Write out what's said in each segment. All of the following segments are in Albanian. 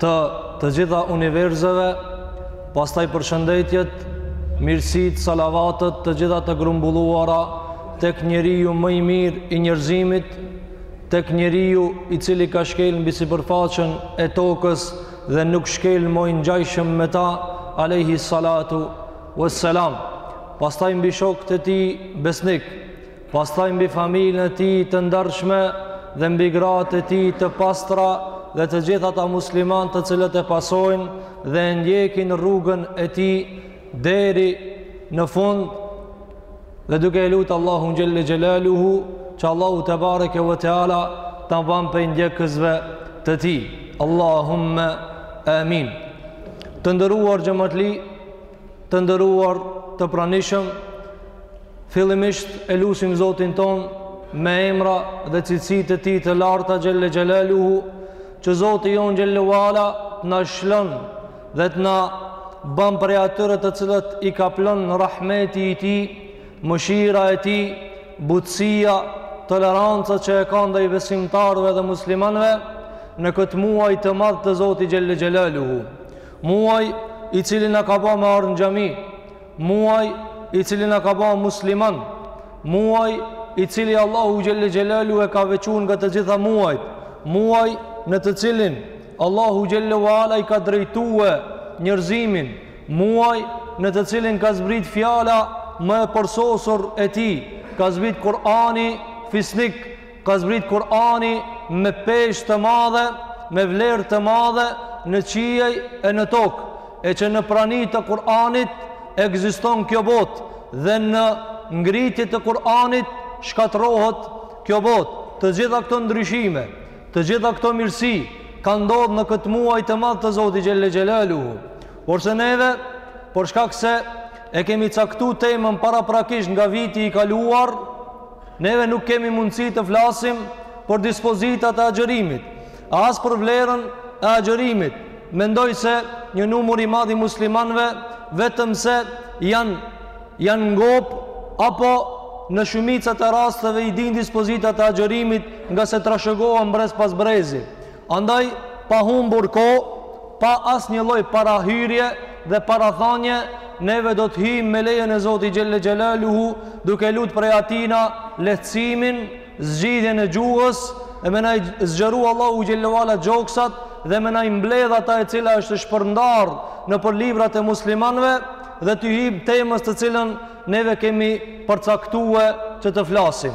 të të gjitha univerzeve, pastaj përshëndetjet, mirësitë, salavatët, të gjitha të grumbulluara, tek njeriu më i mirë i njerëzimit, tek njeriu i cili ka shkel mbi sipërfaqen e tokës dhe nuk shkel mo i ngjajshëm me ta, alejhi salatu ve selam. Pastaj mbi shokët e tij besnik, pastaj mbi familjen e tij të ndershme dhe mbi gratë e tij të pastra dhe të gjithë ata muslimanë të cilët e pasojnë dhe e ndjekin rrugën e tij deri në fund dhe duke e lutë Allahu xhelle xhelaluhu që Allahu tebareke ve teala t'na ban prej ndjekësve të tij Allahumma amin të nderuar xhematli të nderuar të pranishëm Fillimisht e lusim Zotin tonë me emra dhe cilësi të tij të larta xhelle xhelaluhu, që Zoti jonë xhelle wala të na shlon dhe të na ban prej atyre të cilët i kaplon rahmeti i tij, mëshira e tij, butësia, toleranca që e ka ndaj besimtarëve dhe muslimanëve në këtë muaj të madh të Zotit xhelle xhelaluhu. Muaj i cili na ka ba me ardh në xhami, Muaj i cili na ka ba musliman, muaj i cili Allahu Xhelle Xhelalu e ka veçu nga të gjitha muajt, muaj në të cilin Allahu Xhelle Vala i ka drejtue njerëzimin, muaj në të cilin ka zbrit fjala më e përsosur e tij, ka zbrit Kurani fisnik Ka zbrit Kur'ani me peshë të madhe, me vlerë të madhe në qiej e në tokë, e që në prani të Kur'anit ekziston kjo botë dhe në ngritje të Kur'anit shkatërrohet kjo botë. Të gjitha këto ndryshime, të gjitha këto mirësi ka ndodh në këtë muaj të madh të Zotit xhelle xhelaluhu. Porse neve, për shkak se e kemi caktu temën paraprakisht nga viti i kaluar, Neve nuk kemi mundësi të flasim për dispozitat e agjërimit, as për vlerën e agjërimit. Mendoj se një numër i madh i muslimanëve vetëm se janë janë ngopë apo në shumicat e rasteve i dinë dispozitat e agjërimit ngase trashëgohen brez pas brezi. Andaj, pa humbur kohë, pa asnjë lloj parahyrje dhe parathanie, neve do të himë me lejen e Zotit xhelle xhelaluhu, duke lutë prej Atina lehtësimin, zgjidhjen e gjuhës, e me na i zgjeru Allahu xhelle uala gjoksat dhe me na i mbledh ata e cila është shpërndarë nëpër librat e muslimanëve dhe t'i hijmë temës të cilën neve kemi përcaktue që të flasim.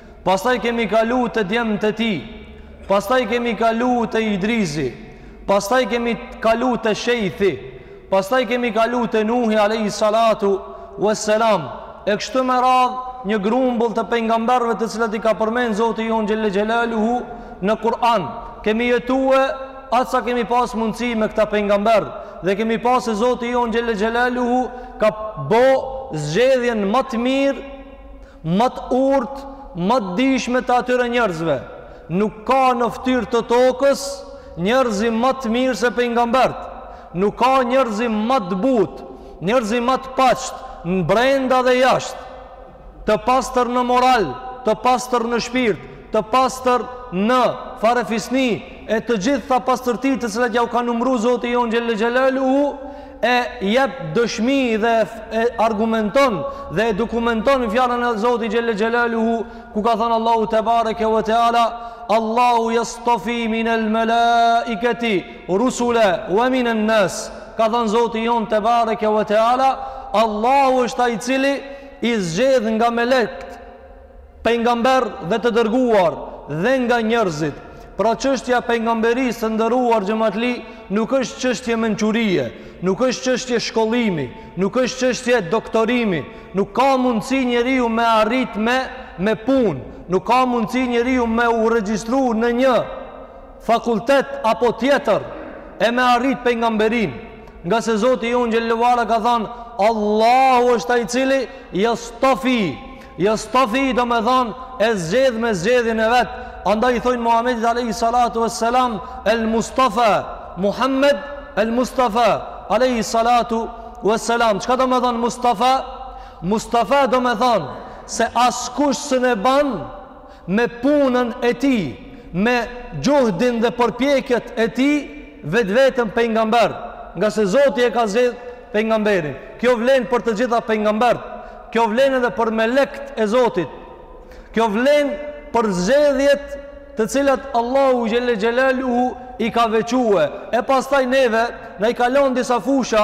Pastaj kemi kalu te djemt e tij Pastaj kemi kalu te Idrizi Pastaj kemi kalu te Shejthi Pastaj kemi kalu te Nuhi alejhi salatu veselam E kështu me radhë një grumbull të pengamberve të cilat i ka përmen Zoti jonë xhelle xhelaluhu në Kur'an Kemi jetue aq sa kemi pas mundësi me këta pengamber Dhe kemi pa se Zoti jonë xhelle xhelaluhu ka bo zgjedhjen ma të mirë Ma të urtë, ma të dijshme të atyre njerëzve. Nuk ka në ftyrë të tokës njerëzi ma të mirë se pejgambert. Nuk ka njerëzi ma të butë, njerëzi ma të paqtë, nbrenda dhe jashtë. Të pastër në moral, të pastër në shpirt, të pastër në farefisni e të gjitha pastërtitë të cilat ja u ka numru Zoti jonë xhelle xhelaluhu, e jep dëshmi dhe e argumenton dhe e dokumenton fjalën e Zotit xhelle xhelaluhu ku ka thanë Allahu tebareke ve teala Allahu yastafi min al malaikati rusula wa min an nas ka thanë Zoti jonë tebareke ve teala Allahu është ai i cili i zgjedh nga melekt pejgamber dhe të dërguar dhe nga njerëzit. Pra çështja e pejgamberisë të nderuar xhematli nuk është çështje mençurie, nuk është çështje shkollimi, nuk është çështje doktorimi, nuk ka mundësi njeriu me arrit me me punë, nuk ka mundësi njeriu me u regjistru në një fakultet apo tjetër e me arrit pejgamberinë. Nga se Zoti jonë xhelle ve ala ka thanë Allahu është ai i cili jastafi Jastafi domethanë e zgjedh me zgjedhjen e vet, andaj i thojnë Muhamedit alayhi salatu wassalam el Mustafa, Muhammed el Mustafa alayhi salatu wassalam. Çka domethanë Mustafa? Mustafa domethanë se askush s'e ban me punën e tij, me xhuhdin dhe përpjekjet e tij vetveten pejgamber, nga se Zoti e ka zgjedh pejgamberin. Kjo vlen për të gjitha pejgambert. Kjo vlen edhe për melekt e Zotit. Kjo vlen për zgjedhjet të cilat Allahu xhelle xhelaluhu i ka veçue. E pastaj neve na i ka lanë disa fusha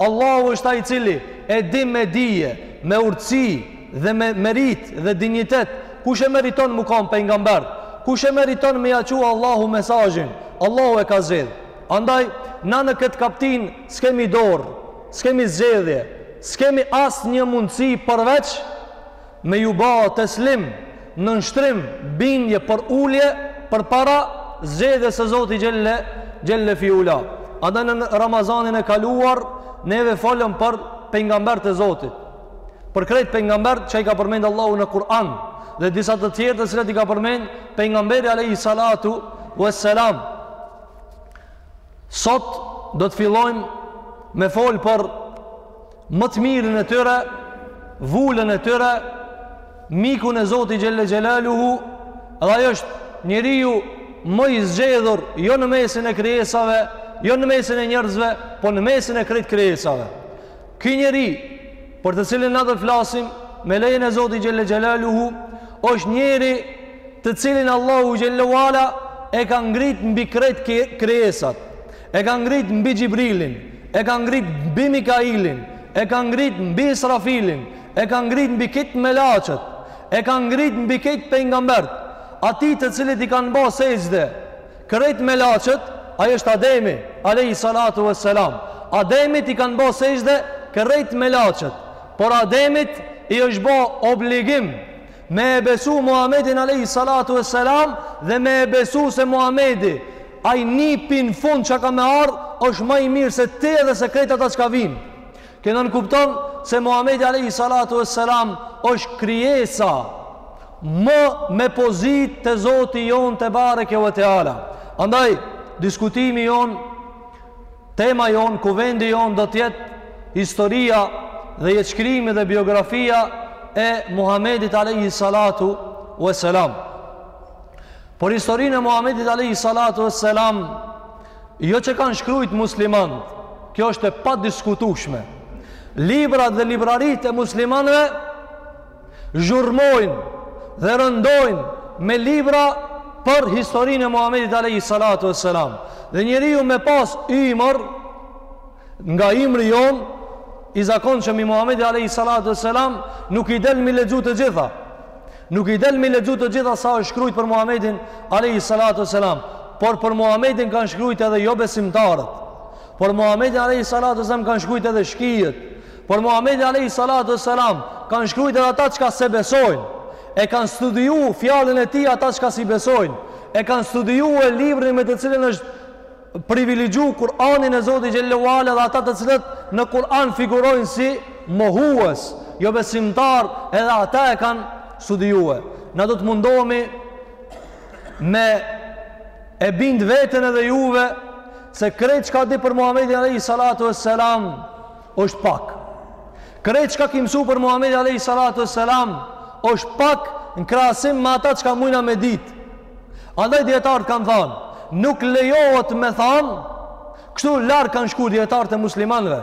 Allahu është ai i cili e din me dije, me urtësi dhe me meritë dhe dinjitet kush e meriton m'u kon pejgamber, kush e meriton me ja çu Allahu mesazhin, Allahu e ka zgjedh. Andaj na në këtë kaptinë s'kemi dorë, s'kemi zgjedhje, s'kemi asnjë mundësi përveç me ju ba teslim, nënshtrim, bindje përulje përpara zgjedhjes së Zotit Xhelle, Xhelle fi Ula. Andaj në Ramazanin e kaluar, neve folëm për pejgamberët e Zotit. Për krejt pejgamberët që i ka përmendë Allahu në Kur'an dhe disa të tjerë të cilët i ka përmend pejgamberi alayhi salatu wassalam. Sot do të fillojmë me fol për më të mirën e tyre, vulën e tyre, mikun e Zotit Xhelle Xhelaluhu, dhe ai është njeriu më i zgjedhur, jo në mesin e krijesave, jo në mesin e njerëzve, po në mesin e krejt krijesave. Ky njeri, për të cilin ne do flasim, me lejen e Zotit Xhelle Xhelaluhu, është njeri të cilin Allahu Xhelle ve Ala e ka ngrit mbi krejt krijesat. E ka ngrit mbi Xhibrilin, e ka ngrit mbi Mikailin, e ka ngrit mbi Israfilin, e ka ngrit mbi krejt melaqet, e ka ngrit mbi krejt pejgamberët, atij të cilit i kanë ba sexhde krejt melaqet, ai është Ademi, alejhi salatu ve selam, Ademit i kanë ba sexhde krejt melaqet, por Ademit i është ba obligim, me e besu Muhammedin, alejhi salatu ve selam, dhe me e besu se Muhammedi, Ai nipi në fund çka ka me ardh është më i mirë se ti edhe se krejt ata çka vijnë. Kjo nënkupton se Muhamedi alayhi salatu vesselam është krijesa më me pozitë te Zoti jonë tebareke ve teala. Andaj diskutimi jonë tema jonë kuvendi jonë do të jetë historia dhe jetëshkrimi dhe biografia e Muhamedit alayhi salatu vesselam. Por historinë e Muhamedit alayhi salatu wassalam jo që kanë shkrujt muslimanët, kjo është e padiskutueshme. Librat dhe libraritë e muslimanëve zhurmojnë dhe rëndojnë me libra për historinë e Muhamedit alayhi salatu wassalam. Dhe njeriu me pas ymër nga ymri jonë i zakonshëm i Muhamedit alayhi salatu wassalam nuk i del m'i lexu të gjitha. Nuk i del m'i lexu të gjitha sa është shkrujt për Muhammedin Alejhi Salatu ve Selam Por për Muhammedin kanë shkrujt edhe jobesimtarët Për Muhammedin Alejhi Salatu ve Selam kanë shkrujt edhe shkijet Për Muhammedin Alejhi Salatu ve Selam kanë shkrujt edhe ata çka s'e besojnë E kanë studiu fjalën e tij ata çka s'i besojnë E kanë studiu librin me të cilin është privilegju Kur'anin e Zotit xhelle ve ala dhe ata të cilët në Kur'an figurojnë si mohues, jobesimtar, edhe ata e kanë studiue. Na do të mundohemi me e bind veten edhe juve se krejt çka di për Muhamedin alejhi salatu vesselam është pak. Krejt çka ki mësu për Muhamedin alejhi salatu vesselam është pak në krahasim me ata çka mujna me ditë. Andaj dijetarët kanë thanë, nuk lejohet me thanë, kështu larg kanë shku dijetarët e muslimanve,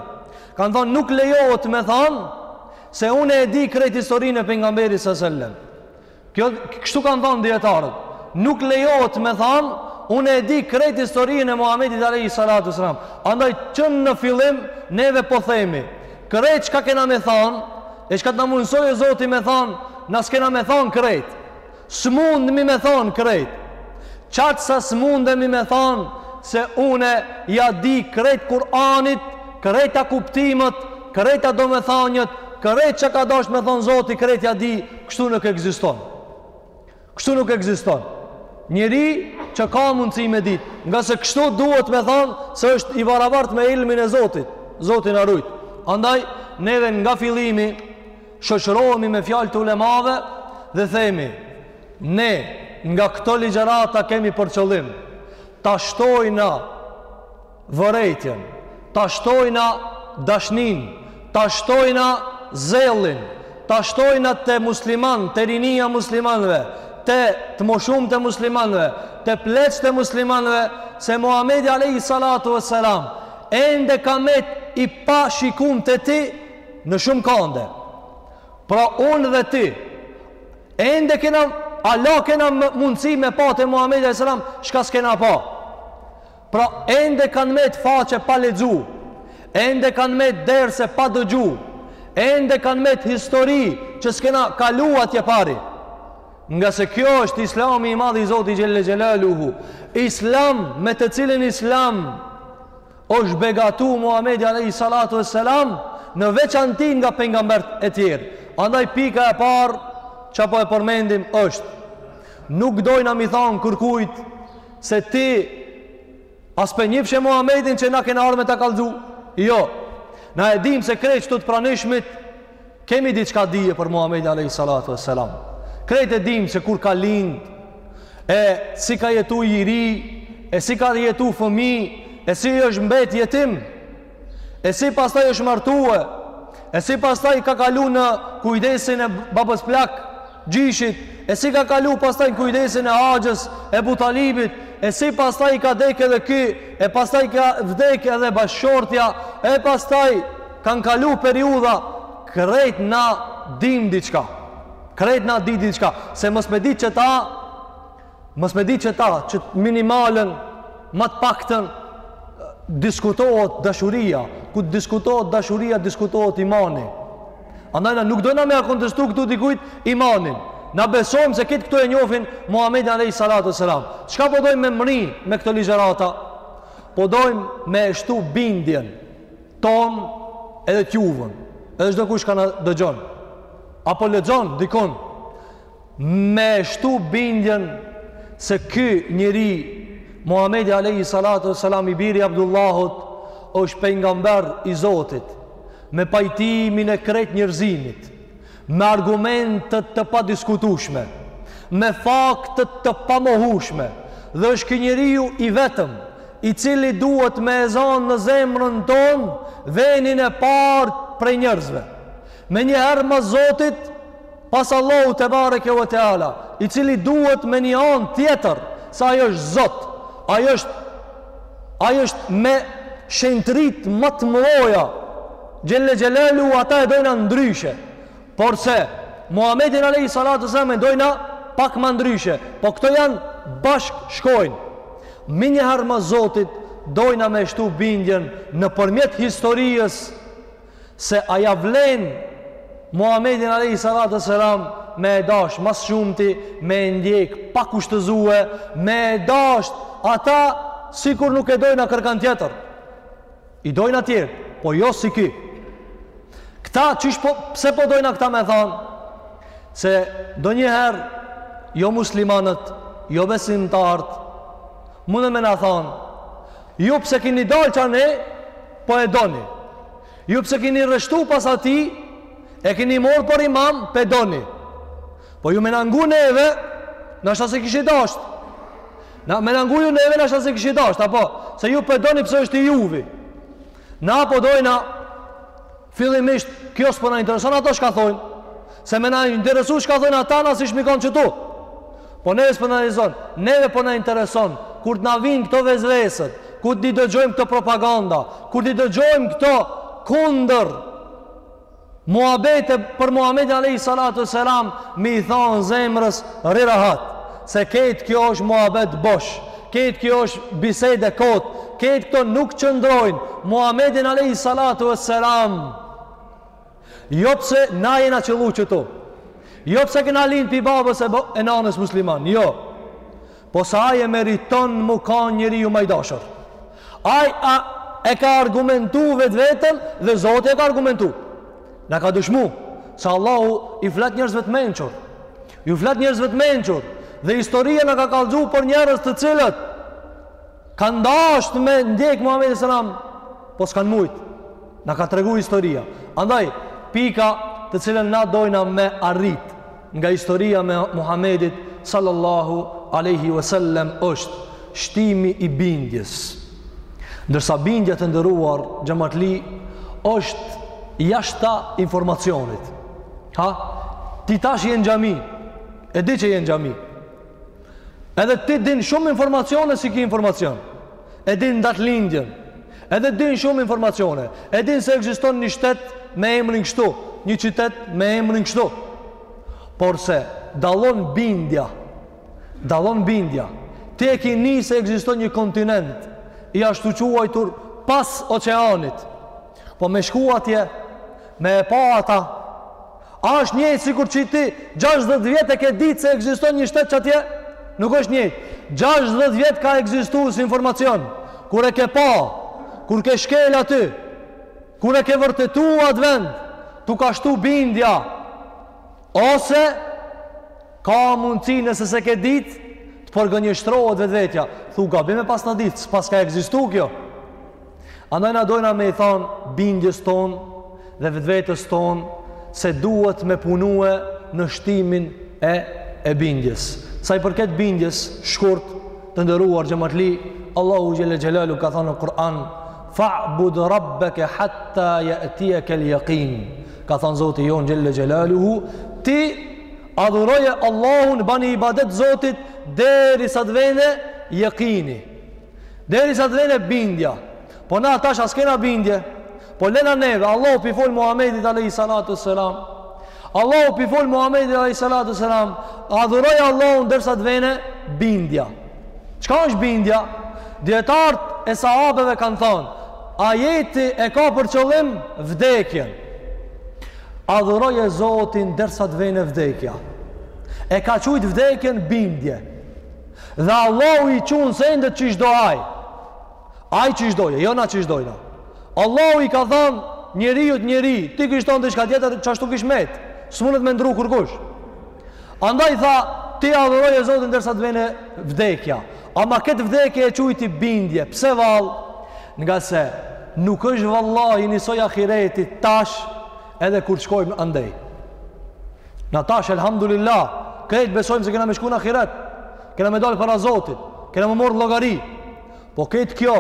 kanë thanë, nuk lejohet me thanë, se une e di krejt historinë e pejgamberit alejhi selam. Jo, kështu kanë thanë dijetarët, nuk lejohet me thanë, une e di krejt historinë e Muhamedit alejhi salatu vesselam. Andaj, që në fillim, neve po themi, krejt çka kena me thanë, e çka të na mundësojë Zoti me thanë, na s'kena me thanë krejt. S'mundemi me thonë krejt. Qaq sa s'mundemi me thonë se une ia di krejt Kur'anit, krejt kuptimet, krejt domethaniet, krejt çka ka dasht me thonë Zoti, krejt ia di, kështu nuk ekziston. Kështu nuk ekziston njeri që ka mundësi me dit, ngase kështu duhet me thonë se është i barabart me ilmin e Zotit, Zoti na rujt. Andaj, neve nga fillimi, Shoqërohemi me fjalët e ulemave dhe themi, ne nga këto ligjërata kemi për qëllim ta shtojna vërejtjen, ta shtojna dashnin, ta shtojna zellin, ta shtojna te musliman, te rinia e muslimanëve, te të moshumtë e muslimanëve, te pleqtë e muslimanëve, se Muhamedi alejhi salatu vesselam ende ka met i pa shikum te ti, në shumë kande. Pra unë dhe ti ende kena, hala kena mundësi me pa te Muhamedi alejhi selam çka s'kena pa. Pra ende kanë met faqe pa lexu, ende kanë met derse pa dëgju, ende kanë met histori që s'kena kalu atjepari. Ngase ky është islami i madh i Zotit xhelle xhelaluhu, islam me të cilin islam Është begatu Muhamedi alejhi salatu vesselam në veçanti nga pejgamberët e tjerë. Andaj pika e parë që po e përmendim është nuk dojna me i thonë kërkujt se ti as s'pe njifshe Muhamedin që na kena ardh me ta kallzu jo na e dim se krejt qëtu të pranishmit Kemi diçka dije për Muhamedin alejhi salatu vesselam. Krejt e dimë se kur ka lind e si ka jetu i ri, e si ka jetu fëmi, e si është mbet jetim, e si pastaj është martue, e si pastaj ka kalu në kujdesin e babës plak, gjyshit, e si ka kalu pastaj në kujdesin e axhës, Ebu Talibit, e si pastaj ka vdek edhe ky, e pastaj ka vdek edhe bashkëshortja, e pastaj kanë kalu periudha, krejt na dim diçka, krejt na dim diçka, se mos me dit qeta, Mos me ditë qeta, qit minimalen, ma të paktën, diskutohet dashuria. Ku diskutohet dashuria, diskutohet imani. Andaj na nuk dojna me ia kontestu këtu dikujt imanin. Na besojmë se krejt këtu e njofin Muhammedin alejhi salatu ve selam. Çka po dojmë me mrri me këto ligjerata? Po dojmë me e shtu bindjen tonë edhe t'juven. Edhe çdokush ka na dëgjon. Apo lexon dikon. me e shtu bindjen se ky njeri Muhamedi alejhi salatu ve selam i biri Abdullahut është pejgamber i Zotit me pajtimin e krejt njerëzimit me argumente të padiskutueshme me fakte të pamohueshme dhe është ky njeriu i vetëm i cili duhet me e zanë në zemrën tonë venin e parë prej njerëzve menjëherë mas Zotit Pas Allahut tebareke ve teala, i cili duhet me një anë tjetër, se ai është Zot, ai është ai është me shenjtëritë ma të mëdhaja. Xhelle xhelaluhu atë e dojna ndryshe. Porse Muhamedin alejhi salatu ve selam e dojna pak ma ndryshe. Po këto janë bashkë shkojnë. Menjëherë mas Zotit dojna me shtu bindjen nëpërmjet historisë se a ia vlen Muhammedin alejhi salatu ve selam me e dasht ma së shumti, me e ndjek pa kushtëzue, me e dasht ata sikur nuk e dojna kërkan tjetër. I dojna tjerët, po jo si ky. Këta, qysh po, pse po dojna këta me thanë? Se ndonjëherë, jomuslimanët, jobesimtarët, mundën me na thanë, Ju pse kini dalë që ane, po e doni. Ju pse kini rreshtu pas atij, e kini marrë për imam, po e doni. Po ju me na ngu neve, ndoshta s'e kishit dasht. Na me na ngu ju neve, ndoshta s'e kishit dasht, porse ju po e doni pse është i juvi. Na po dojna, Fillimisht, kjo s'po na intereson ata çka thonë, se me na interesu çka thonë ata na s'ishim kon qetu. Po neve s'po na intereson, neve po na intereson kur të na vijnë këto vesveset, kur t'i dëgjojmë këto propaganda, kur t'i dëgjojmë këto kundër muhabete për Muhamedin alejhi salatu ve selam, me i thon zemrës rri rahat. Se kejt kjo është muhabet bosh, kejt kjo është bisedë e kotë, kejt këto nuk qëndrojnë. Muhammedin alejhi salatu ve selam, jo pse na jena qëllu qëtu, jo pse kena lind pi babës e, e nanës musliman, jo. Po se aj e meriton mu kan njeriu ma i dashur. Aj a, e ka argumentu vetveten dhe Zoti e ka argumentu. Na ka dëshmu se Allahu i flet njerëzve të mençur. Ju flet njerëzve të mençur dhe historia na ka kallxu për njerëz të cilët kanë dasht me ndjek Muhamedin alejhi selam, po s'kan mujt. Na ka tregu historia. Andaj pika të cilën na dojna me arrit Nga historia e Muhamedit sallallahu alejhi ve sellem është shtimi i bindjes. Ndërsa bindja të nderuar xhamatli është jashta informacionit. Ha? Ti tash je në xhami. E di që je në xhami. Edhe ti din shumë informacione si ki informacion. E din datëlindjen. Edhe din shumë informacione. E din se ekziston një shtet me emrin kështu. Një qytet me emrin kështu. Porse dalon bindja. Dalon bindja. Ti e ki ni se ekziston një kontinent. I ashtuquajtur pas oceanit. Po me shku atje, me e pa ata, A është njëjtë sikur që ti 60 vjet e ke ditë se ekziston një shtet qatje? Nuk është njëjtë. 60 vjet ka ekzistu si informacion. Kur e ke pa, kur ke shkel aty, kur e ke vërtetu atë vend, t'u ka shtu bindja. Ose ka mundësi nëse s'e ke ditë të përgënjështrohet vetvetja. Thu gabim e pasna ditë, s'paska ekzistu kjo. Andaj na dojna me i thanë bindjes tonë dhe vetvetes tonë se duhet me punue në shtimin e e bindjes. Sa i përket bindjes, shkurt, të nderuar xhamatli, Allahu xhele xhelaluhu ka thanë në Kur'an, fa'bud rabbeke hatta jaetijekel jakin. Ka thanë Zoti jonë xhele xhelaluhu, ti adhuroje Allahun, bani ibadet Zotit, derisa të vene, jakini. Derisa të vene bindja. Po na tash a s'kena bindje. Po lena neve, Allahu p'i fol Muhamedit alejhi salatu selam. Allahu p'i fol Muhamedit alejhi salatu selam, adhuroje Allahun derisa të vene bindja. Çka është bindja? Dijetarët e sahabeve kanë thanë, ajeti e ka për qëllim vdekjen. Adhuroje Zotin derisa të vene vdekja. E ka qujt vdekjen bindje. Dhe Allahu i çon sendet qysh do aj. Aj qysh do, jo na qysh dojna. Allahu i ka thanë njeriut: njeri, ti kishe thonë diçka tjetër, qashtu kish met. S'mundet me ndru kurkush. Andaj tha, ti adhuroje Zotin derisa të vjen vdekja. Ama këtë vdekje e quajti bindje. Pse vallë? Ngase nuk është vallahi njësoj ahiretit tash edhe kur shkojmë andej. Na tash elhamdulillah, krejt besojmë se kena me shku në ahiret. Kena me dalë para Zotit, kena me marrë llogari. Po krejt kjo,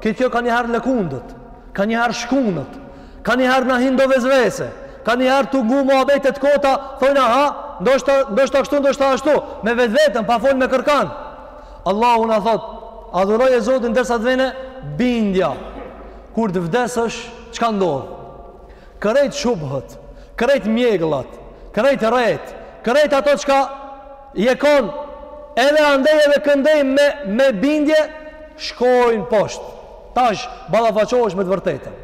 krejt kjo kanjëherë lëkundet, kanjëherë shkunet, kanjëherë na hin do vesvese, kanjëherë tu ngu muhabete të kota, thojnë aha, ndoshta, ndoshta kështu, ndoshta ashtu, me vetveten, pa folë me kërkan. Allahu na thotë, adhuroje Zotin derisa të vjen bindja. Kur të vdesësh, çka ndodh? Krejt shubhet, krejt mjegllat, krejt retë, krejt ato çka je kon edhe andej edhe këndej me, me bindje, shkojnë poshtë. Tash, ballafaqohesh me të vërtetën.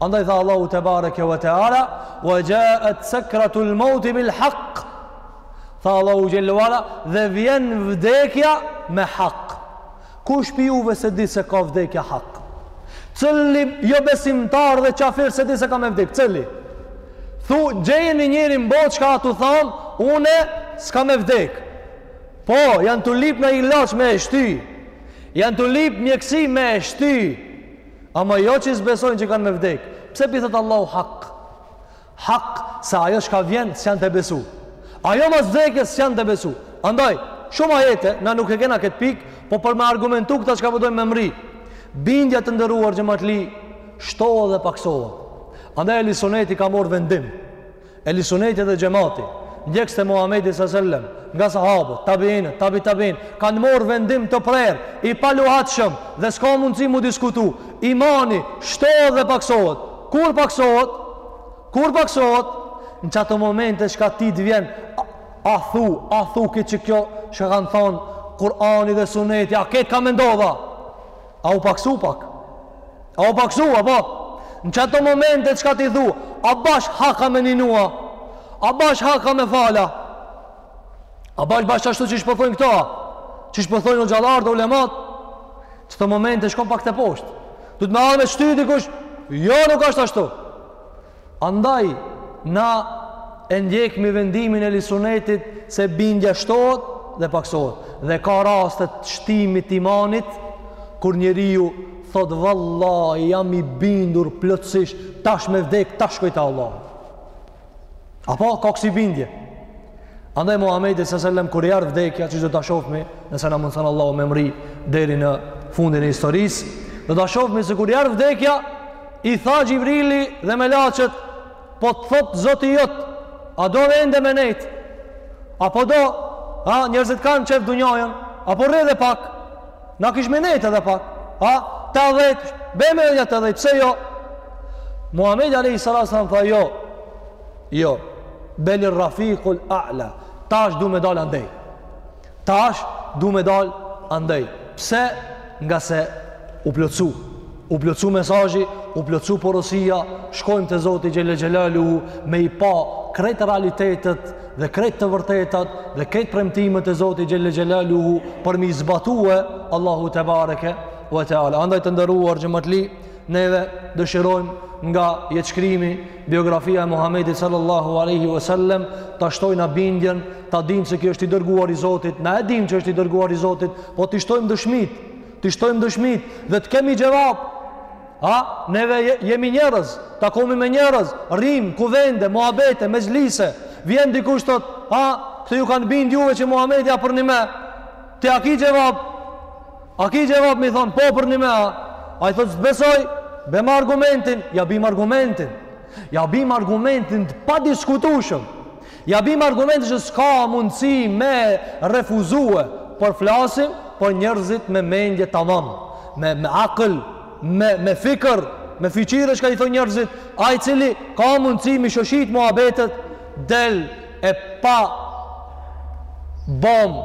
Andaj tha Allahu tebareke ve teala, "Wa ja'at sakratul maut bil haqq." Tha Allahu xhelalu ala, "Dhe vjen vdekja me hak." Kush prej juve s'e di se ka vdekja hak? Cili jobesimtar dhe qafir s'e di se ka me vdek? Cili? Thu, gjeje një njeri n'botë çka a tu thanë, unë s'kam me vdek. Po, janë tu lyp naj ilaç me e shty. Janë tu lyp mjekësi me e shty. Ama jo që s'besojnë që kanë me vdek. Pse po i thotë Allahu hak? Hak se ajo çka vjen s'janë tu e besu. Ajo mas vdekjes s'janë tu e besu. Andaj, shumë ajete, na nuk e kena këtë pikë, po për me argumentu këta çka po dojmë me mrri. Bindja të nderuar xhematli, shtohet dhe paksohet. Andaj Ehli Suneti ka marrë vendim. Ehli Suneti dhe xhemati, ndjekës të Muhamedit selem, nga sahabët, tabiinët, tabi tabiinët, kanë marrë vendim të prerë, i paluhatshëm dhe s'ka mundësi m'u diskutu. Imani shtohet dhe paksohet. Kur paksohet, kur paksohet, në qato momente çka ty të vjen, a, a thu, a thu, krejt kjo, çka kanë thonë, Kurani dhe suneti, a krejt ka me ndodh a, a u paksu pak, a u paksu, a po, në qato momente çka ti thu, a bash hak a me ninu a, a bash hak a me fal a, A bash bash ashtu qysh po thojnë këta, qysh po thojnë hoxhallarët dhe ulemat, qato momente shkon pak teposhtë. Duhet me ardh e me shty dikush, jo nuk ashtë ashtu. Andaj, na e ndjekmi vendimin e Ehli Sunetit se bindja shtohet dhe paksohet. Dhe ka raste të shtimit të imanit, kur njeriu thot vallai jam i bindur plotësisht tash me vdek tash kujta Allah Apo ka kësi bindje. Andaj Muhamedi s.a.s. kur i erdhë vdekja, siç do ta shofmi, nëse na mundëson Allahu me mrri deri në fundin e historisë, do ta shofmi se kur i erdhë vdekja, i tha Xhibrili dhe melaqet, po të thotë Zoti jot, a do edhe ende me nejtë, apo do, a njerëzit e kanë qef dunjanë, a po rri edhe pak, Na kishim me nejtë edhe pak. Ha? Ta dhetë. Bile edhe nja tridhetë. Pse jo? Muhamedi alejhi salatu ve selam tha jo. Jo. Belir-refikul a'la. Tash du me dalë andej. Tash du me dalë andej. Pse? Ngase u plotësu. U plotësu mesazhi, u plotësu porosia, shkojmë te Zoti xhel xhelalu me i pa krejt realitetet dhe krejt të vërtetat dhe krejt premtimet e Zotit xhel xhelalu për me i zbatue Allahu tebareke ve teala. Andaj të nderuar xhamatli, neve dëshirojmë nga jetëshkrimi, biografia e Muhamedit sallallahu alaihi wasallam, ta shtojmë na bindjen, ta dimë se ky është i dërguar i Zotit, na e dimë që është i dërguar i Zotit, po t'i shtojmë dëshmitë T'i shtojmë dëshmitë dhe të kemi xhevap. A, neve jemi njerëz, takomi me njerëz, rrimë, kuvende, muhabete, mexhlise. Vjen dikush thotë, a, këta ju kanë bind juve që Muhamedi a përnjime. Ti a ki xhevap? A ki xhevap me i thonë, po përnjime a? Ai thotë, s't'besoj, bjema argumentin, ja bim argumentin. Ja bim argumentin të padiskutueshëm. Ja bim argumente që s'ka mundësi me refuzue, por flasim për njerëzit me mendje tamam, me me akël, me me fikër, me fiqire çka i thonë njerëzit, ai i cili ka mundësi me i shoshit muhabetet del e pa bom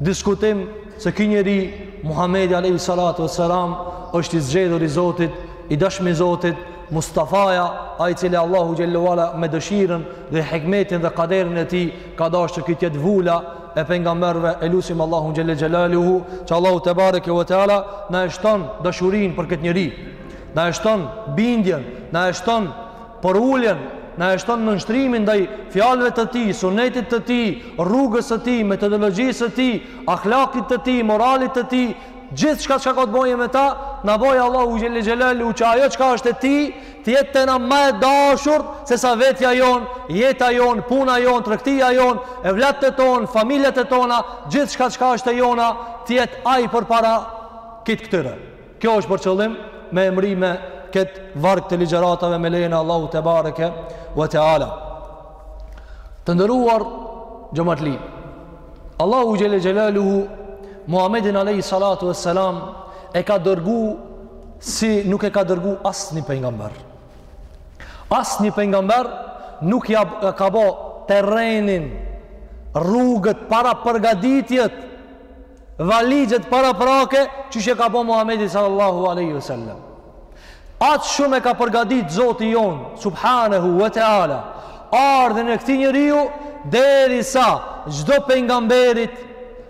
diskutim se ky njeri Muhamedi alayhi salatu wassalam është i zgjedhur i Zotit, i dashmi i Zotit, Mustafaja, ai i cili Allahu xhel xhelalu me dëshirën dhe hikmetin dhe kaderin e tij ka dashur që ky të jetë vula e pejgamberëve, e lusim Allahun xhel xhelaluhu, që Allahu tebareke ve teala na e shton dashurinë për këtë njeri. Na e shton bindjen, na e shton përuljen, na e shton nënshtrimin ndaj fjalëve të tij, sunetit të tij, rrugës së tij, metodologjisë së tij, ahlakit të tij, moralit të tij, Gjithçka çka ka të boje me ta, na boje Allahu xhel xhelalu që ajo çka është e tij, të jetë te na ma e dashur, sesa vetja jonë, jeta jonë, puna jonë, tregtia jonë, evlatët e tonë, familjet e tona, gjithçka çka është e jona, të jetë ai përpara krejt këtyre. Kjo është për qëllim me mrri me këtë varg të ligjëratave me lejen e Allahut tebareke ve teala. Të nderuar xhamatli, Allahu xhelle xhelaluhu Muhammedin alejhi salatu ve selam e ka dërgu si nuk e ka dërgu asnjë pengamber asnjë pengamber nuk ja ka bo terrenin rrugët parapërgaditjet valixhet paraprake qysh ka bo Muhammedit sallallahu alejhi ve sellem Aq shumë e ka përgadit Zoti jonë, subhanehu ve teala, ardhjen e këtij njeriu derisa çdo pengamberit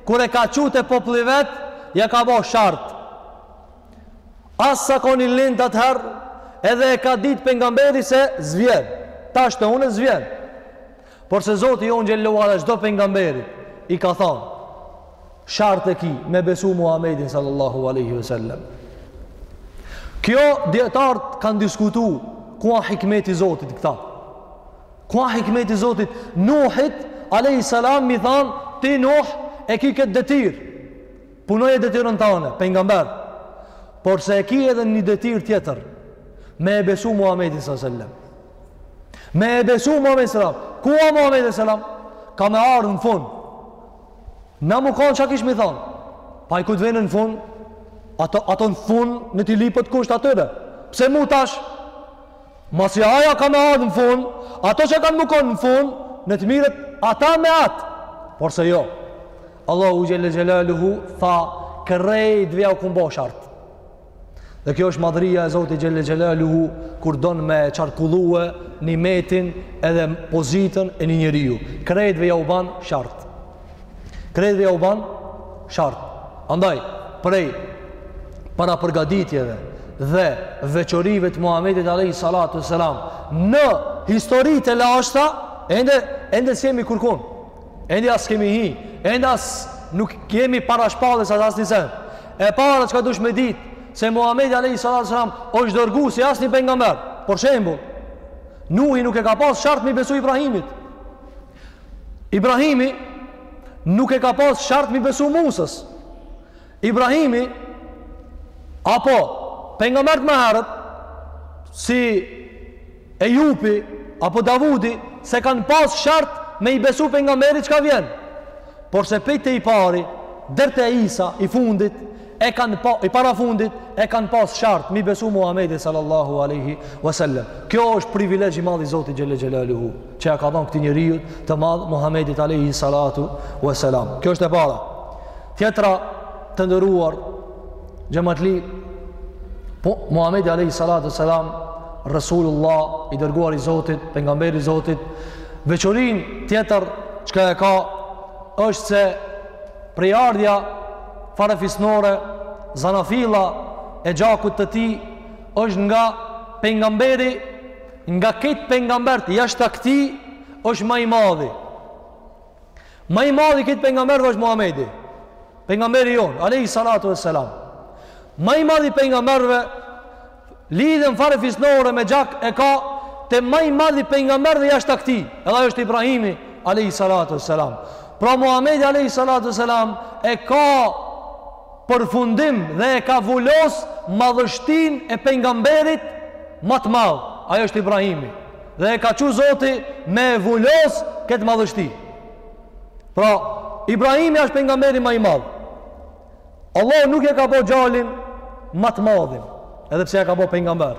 kur e ka çu te populli vet, ja ka ba shart. As s'a kon i lindë atëherë, edhe e ka ditë pengamberi se s'vjen. Tashti nuk vjen. Por se Zoti jonë xhelle ve ala çdo pengamberi i ka thanë shart e ki me besu Muhamedit sallallahu alaihi wasallam. Kjo dijetart kanë diskutu ku a hikmeti Zotit këta. Ku a hikmeti Zotit Nuhit alaihi salam m'i thanë ti Nuh e ki këtë detyrë. Punoje detyrën tane, pengamber. Por se e ki edhe një detyrë tjetër me e besu Muhamedin sallallahu alaihi wasallam. Me e besu Muhammedin alejhi selam. Ku a Muhammedi alejhi selam? Ka me ardhë në fund. Na me kon çka kish me i thonë. Po qikto vene në fund, ato, ato në fund le t'i lypet kusht atyre. Pse mu tash? Masi aja ka me ardhë në fund, ato që kanë me kon në fund, le të mirret ata me atë. Por se jo. Allahu xhelle xhelaluhu tha, krejtve jau kum bo shartë. Dhe kjo është madhëria e Zotit xhelle xhelaluhu, kur don me qarkullue nimetin edhe pozitën e një njeriu. Krejtve jau ban shart. Krejtve jau ban shart. Andaj, prej parapërgaditjeve dhe veçorive të Muhammedit alejhi salatu ve selam, në historitë e lashta, ende, ende s'jemi kurkun. Ende s'kemi hi, ende as nuk jemi para shpalljes as asni sen. E para çka dush me e ditë se Muhamedi alayhi salatu wasalam është dërgu si asni pengamber. Për shembull, Nuhi nuk e ka pas shart m'i besu Ibrahimit. Ibrahimi nuk e ka pas shart m'i besu Musas. Ibrahimi apo pengambert ma herët si Ejupi apo Davudi s'e kanë pas shart me i besu pengamberit çka vjen. Por se pej te i pari, der te Isa i fundit e kanë pa i parafundit e kanë pas shart me i besu Muhamedit sallallahu alaihi wasallam. Kjo është privilegj i madh i Zotit xhelle xhelaluhu që ja ka dhonë këtij njeriu të madh Muhamedit alaihi salatu wasalam. Kjo është e para. Tjetra të nderuar xhematli, po, Muhammedi alejhi salatu selam, Resulullah, i dërguar i Zotit, pengamber i Zotit, veçorinë tjetër çka e ka, është se prejardja farefisnore, zanafilla e gjakut të tij, është nga pengamberi, nga kejt pengambert, jashta këtij, është ma i madhi. Ma i madhi i kejt pejgamberëve është Muhamedi. Pejgamberi jonë, alayhi salatu wassalam. Ma i madhi i pejgamberëve lidhjen farefisnore me gjak e ka te ma i madhi i pejgamberëve jashta këtij. Edhe ai është Ibrahimi, alayhi salatu wassalam. Pra Muhamedi alayhi salatu wassalam e ka përfundim dhe e ka vulos madhështinë e pengamberit ma të madh, aj është Ibrahimi, dhe e ka çu Zoti me e vulos këtë madhështi. Pra, Ibrahimi është pengamberi ma i madh. Allahu nuk e ka bo gjalin ma të madhin, edhe pse e ka bo pengamber.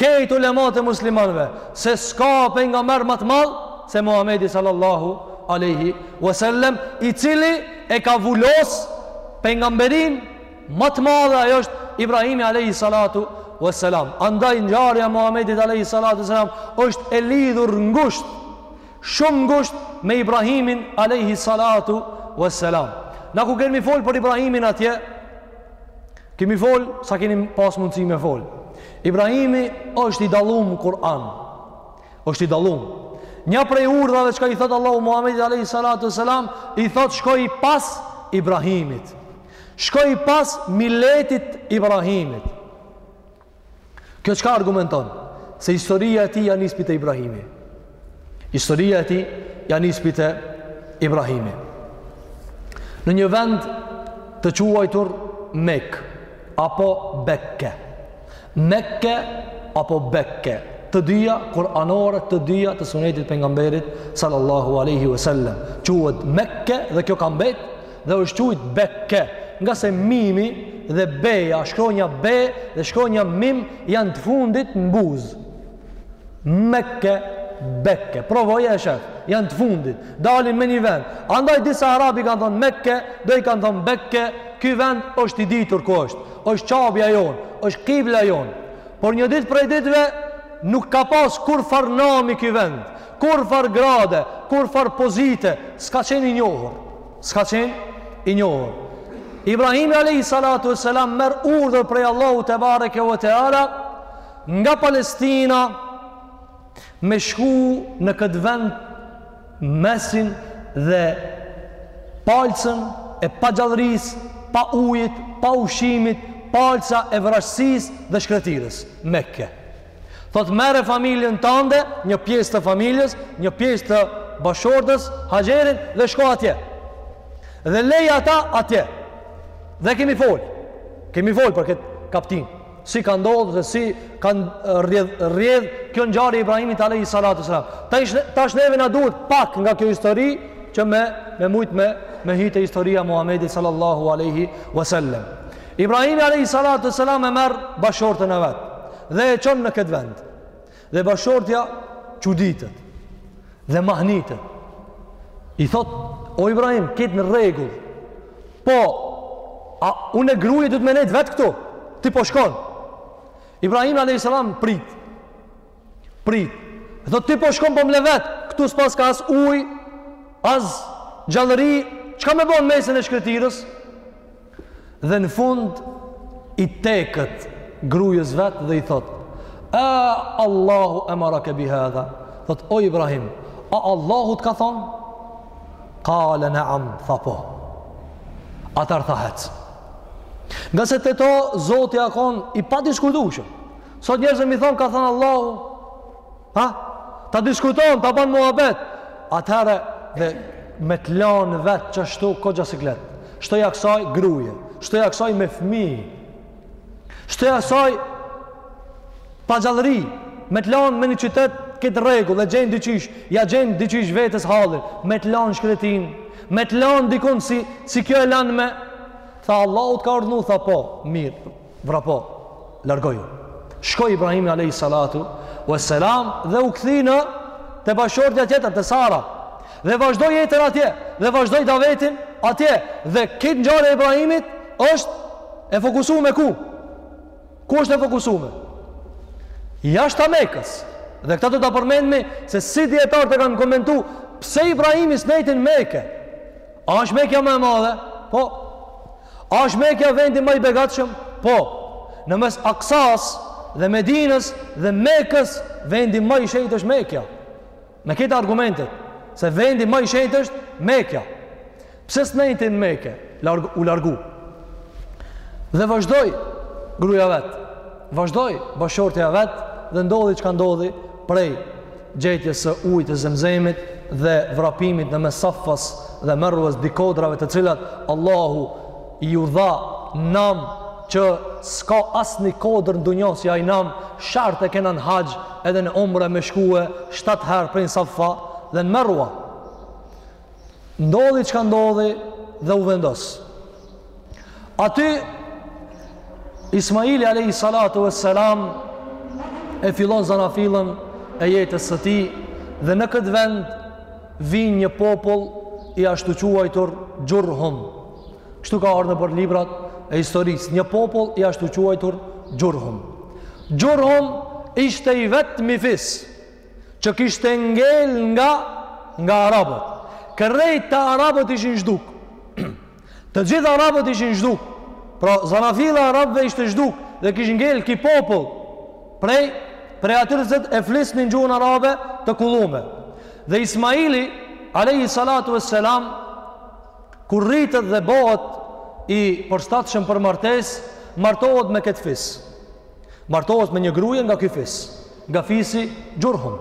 Kejt ulemat e muslimanëve se s'ka pejgamber ma të madh se Muhamedi sallallahu alaihi wasallam i cili e ka vulos pejgamberin ma të madh aj është Ibrahimi alaihi salatu wasalam andaj ngjarja e Muhamedit alaihi salatu wasalam është e lidhur ngushtë shumë ngushtë me Ibrahimin alaihi salatu wasalam na ku kemi fol për Ibrahimin atje Kemi fol sa kemi pas mundësi me fol. Ibrahimi është i dallum në Kur'an. Është i dallum. Një prej urdhave çka i thotë Allahu Muhammedit alayhi salatu selam, i thotë shkoji pas Ibrahimit. Shkoji pas miletit Ibrahimit. Kjo çka argumenton? Se historia e tij ja nis pi te Ibrahimi. Historia e tij ja nis pi te Ibrahimi. Në një vend të quajtur Mek apo Bekke. Mekke apo Bekke, të dyja kuranore, të dyja të sunetit pejgamberit sallallahu alaihi wasallam. Quhet Mekke dhe kjo ka mbet dhe është qujtë bekke, ngase mimi dhe beja, shkronja be dhe shkronja mim, janë të fundit në buzë. Mekke, bekke, provoje e shef, janë të fundit, dalin me një vend. Andaj disa arab i kanë thonë mekke, do i kanë thonë bekke, ky vend është i ditur ku është, është qabja jonë, është kibla jonë. Por një ditë prej ditëve, nuk ka pas kurrfarë nami ky vend, kurrfarë grade, kurrfarë pozite, s'ka qenë i njohur. S'ka qenë i njohur. Ibrahimi alayhi salatu wassalam merr urdhër prej Allahut te bareke ve teala nga Palestina me shku në këtë vend mesin dhe palcën e pagjallërisë, paujit, paushqimit, palca e vrazhdësisë dhe shkretirës, Meke. Thotë merre familjen tande, një pjesë të familjes, një pjesë të bashkëshortes, Haxherin dhe shko atje. Dhe leji ata atje. Dhe kemi fol. Kemi fol për këtë kaptinë. Si ka ndodh dhe si ka rrjedh, rrjedh kjo ngjarje e Ibrahimit alayhi salatu wassalam. Tash, tash neve na duhet pak nga kjo histori që me, me mujtë me, me hy te historia e Muhammedit sallallahu alejhi ve sellem. Ibrahimi alayhi salatu wassalam e merr bashkëshorten e vet. Dhe e çon në këtë vend. Dhe bashkëshortja çuditet. Dhe mahnitet. I thotë, o Ibrahim, krejt në rregull. Po, a unë e gruje duhet me nejt vetë këtu? Ti po shkon. Ibrahim a.s. prit. Prit. Thotë, ti po shkon po m'le vetë. Këtu s'paska as ujë, as gjallëri. Çka me bo në mesin e shkretirës? Dhe në fund i teket grues vet dhe i thotë, A Allahu emarake bi hadha? Thotë, o Ibrahim, a Allahu të ka thonë? Kale neam, tha po. Atëherë tha hec. Ngase te to Zoti a kon i padiskutueshëm. Sot njerëzve me i thonë, ka thonë Allahu, Ha? Ta diskuton, ta ban muhabet. Atëherë dhe me të lanë vetë çashtu goxha siklet. Shtoja ksaj gruje, shtoja ksaj me fmi, shtoja ksaj pagjallëri, me të lanë me një qytet krejt n'rregull, e gjen diqysh, ja gjen diqysh vetes hallin, me të lanë n'shkretinë, me të lanë dikun si, si kjo e lanë me, tha Allahu t'ka urdhnu, tha po, mirë, Vrapo, largoju. Shkoi Ibrahimi alayhi salatu wassalam dhe u kthy te bashkëshortja tjetër, te Sara. Dhe vazhdoi jetën atje, dhe vazhdoi davetin atje. Dhe krejt ngjarja e Ibrahimit është e fokusume ku? Ku është e fokusume? Jashta Mekës. Dhe këtë do ta përmendmi se si dijetarët kanë komentu pse Ibrahimi s'nejti n'Meke. A është Mekja ma e madhe? Po, A është Mekja vendi ma i begatshëm? Po. Në mes Aksas dhe Medinës dhe Mekës, vendi ma i shenjtë është Mekja. Me këto argumente se vendi ma i shenjtë është Mekja. Pse s'nejti në Mekë? Larg, u largu. Dhe vazhdoi gruaja vet. Vazhdoi bashkëshortja e vet dhe ndodhi çka ndodhi prej gjetjes së ujit të Zemzemit dhe vrapimit në mes Safas dhe Merwes dy kodrave të cilat Allahu i u dha nam që s'ka asnjë kodër në dunjë si ai nam, shart e kena n'haxh edhe në umre me shkue 7 herë prej në Safa dhe në Merwa. ndodhi çka ndodhi dhe u vendos. Aty Ismaili alayhi salatu wassalam e fillon zanafillën e jetës së tij dhe në këtë vend vin një popull i ashtu quajtur Xhurhum. Kështu ka ardhë nëpër librat e historisë, një popull i ashtu quajtur Xhurhum. Xhurhum ishte i vetmi fis që kishte ngel nga nga arabët. Krejt arabët ishin zhduk. të gjithë arabët ishin zhduk. Pra, zanafilla e arabëve ishte zhduk dhe kishte ngel ki popull prej, prej atyre që e flisnin gjuhën arabe të kullume. Dhe Ismaili, alayhi salatu wassalam, kur rritet dhe bëhet i përshtatshëm për martesë, martohet me këtë fis. Martohet me një gruje nga ky fis, nga fisi Xhurhum.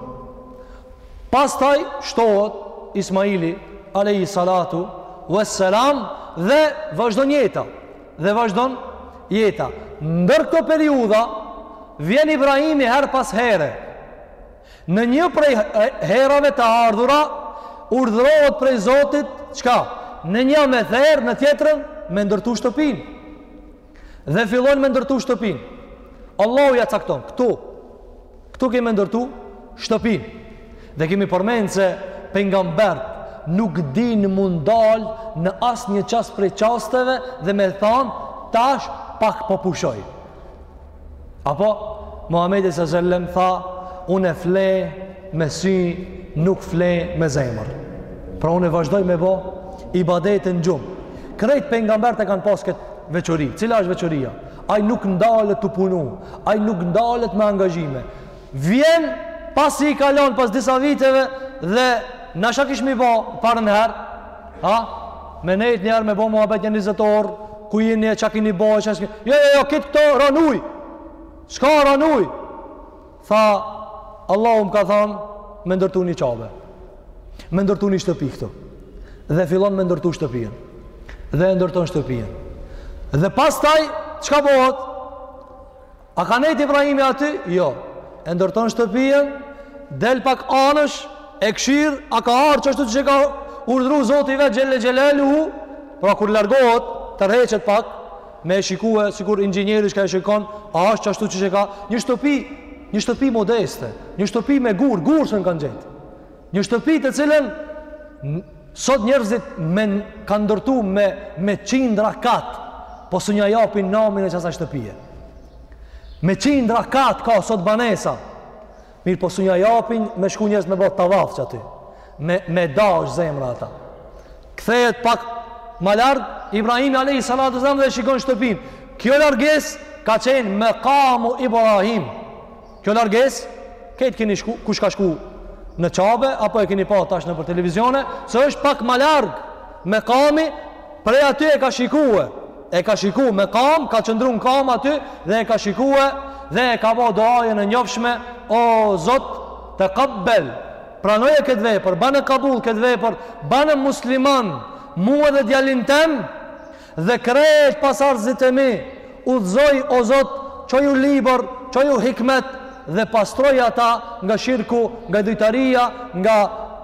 Pastaj shtohet Ismaili alayhi salatu wassalam dhe vazhdon jeta. Dhe vazhdon jeta. Ndër këto periudha vjen Ibrahimi herë pas here. Në një prej herave të ardhura urdhërohet prej Zotit çka? Në një me therë, në tjetrën me ndërtu shtëpinë. dhe fillojnë me ndërtu shtëpinë Allahu ia cakton këtu këtu keni me ndërtu shtëpinë dhe kemi përmend se pejgamberët nuk dinë m'u ndal në asnjë çast prej çasteve dhe me thanë tash pak po pushoj Apo, Muhammedi salallem tha, unë fle me sy, nuk fle me zemër. Pra unë vazhdoj me bo ibadet në gjumë. Krejt pejgamberët e kanë pas këtë veçori. Cila është veçoria? Ai nuk ndalet tu punu, ai nuk ndalet me angazhime. Vjen pasi i kalon pas disa viteve dhe na çka kishim bo parën herë, ha? Me nejt një herë me bo muhabet nja 20 orë, ku jeni e çka keni bo, çka keni. Jo, jo, jo, qit këto ranuj. Çka ranuj? Tha Allahu më ka thënë me ndërtu një qabe. Me ndërtu një shtëpi këtu. Dhe fillon me ndërtu shtëpinë. Dhe e ndërton shtëpinë. Dhe pastaj çka bëhet? A ka nejtë Ibrahimi aty? Jo. E ndërton shtëpinë, del pak anësh, e kshir, a ka ardh qashtu që e ka urdhru Zoti vetë xhelle xhelaluhu, pra kur largohet, tërheqet pak, me e shikue, sikur inxhinjeri çka e shikon, a është qashtu që që ka, një shtëpi, një shtëpi modeste, një shtëpi me gurë, gurë se i kanë gjetë. Një shtëpi të cilën sot njerëzit me kan ndërtu me, me qindra kate, po s'un ja japin namin e qasaj shtëpie. Me qindra kate ka sot banesa, mirëpo s'un ja japin me shku njerëzit me ba tavaf qaty, me, me dasht zemra ata. Kthehet pak ma larg, Ibrahimi alejhi salatu selam dhe shikon shtëpin. Kjo largësi ka qenë mekamu Ibrahim. Kjo largësi, krejt keni shku, kush ka shku në Qabe, apo e keni pa tash nëpër televizione, se është pak ma larg mekami, prej aty e ka shikue, e ka shikue me kam, ka qëndru në kam aty, dhe e ka shikue, dhe e ka bo duan e njoftshme, o Zot, tekabbel, pranoje këtë vepër, banë kabul këtë vepër, banë musliman, mua dhe djalin tem, Dhe krejt pasardhësit e mi, udhëzoi, o Zot, çoju libër, çoju hikmet dhe pastroji ata nga shirku, nga idhujtaria, nga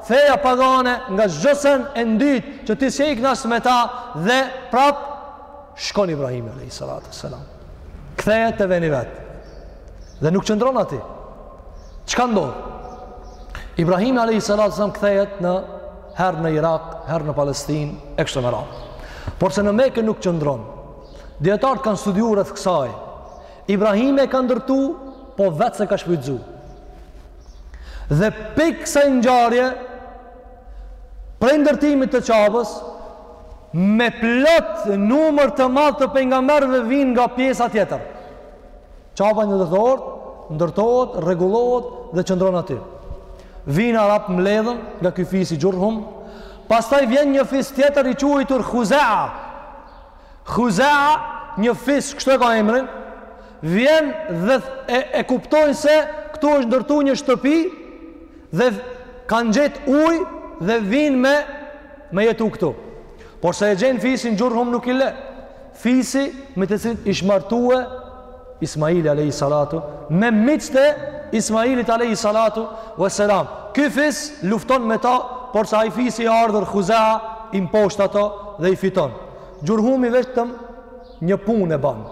feja pagane, nga çdo sen e ndyt që ti s'je i knaqt me ta dhe prap shkon Ibrahimi alejhi salatu selam. Kthehet te veni i vet. Dhe nuk qëndron aty. Çka ndodh? Ibrahim alejhi salatu selam kthehet në herë në Irak, herë në Palestinë, e kështu me radhë. Por se në Mekë nuk qëndron. Dietarët kanë studiu rreth kësaj. Ibrahim e ka ndërtu, po vetë s'e ka shfrytzu. Dhe prej ksaj ngjarje, prej ndërtimit të Qabes me plot numër të madh të pejgamberëve vijnë nga pjesa tjetër. Qabja ndërtohet, ndërtohet, rregullohet dhe qëndron aty. Vijnë arab mbledhen nga ky fisi Xhurhum, pastaj vjen një fis tjetër i quajtur Khuzaa. Khuza'a, një fis, kështu e ka emrin, vjen dhe e, e kuptojnë se këtu është ndërtu një shtëpi dhe kanë gjetë uj dhe vijnë me, me jetu këtu. Porse e gjejnë fisin Xhurhum nuk i le. Fisi me të cilët ish martue Ismaili alejhi salatu me miqtë e Ismailit alejhi salatu wa salam. Ky fis lufton me ta, porse ai fisi i ardhur Khuzaa i mposht ato dhe i fiton. Xhurhumi vetëm një punë e bën.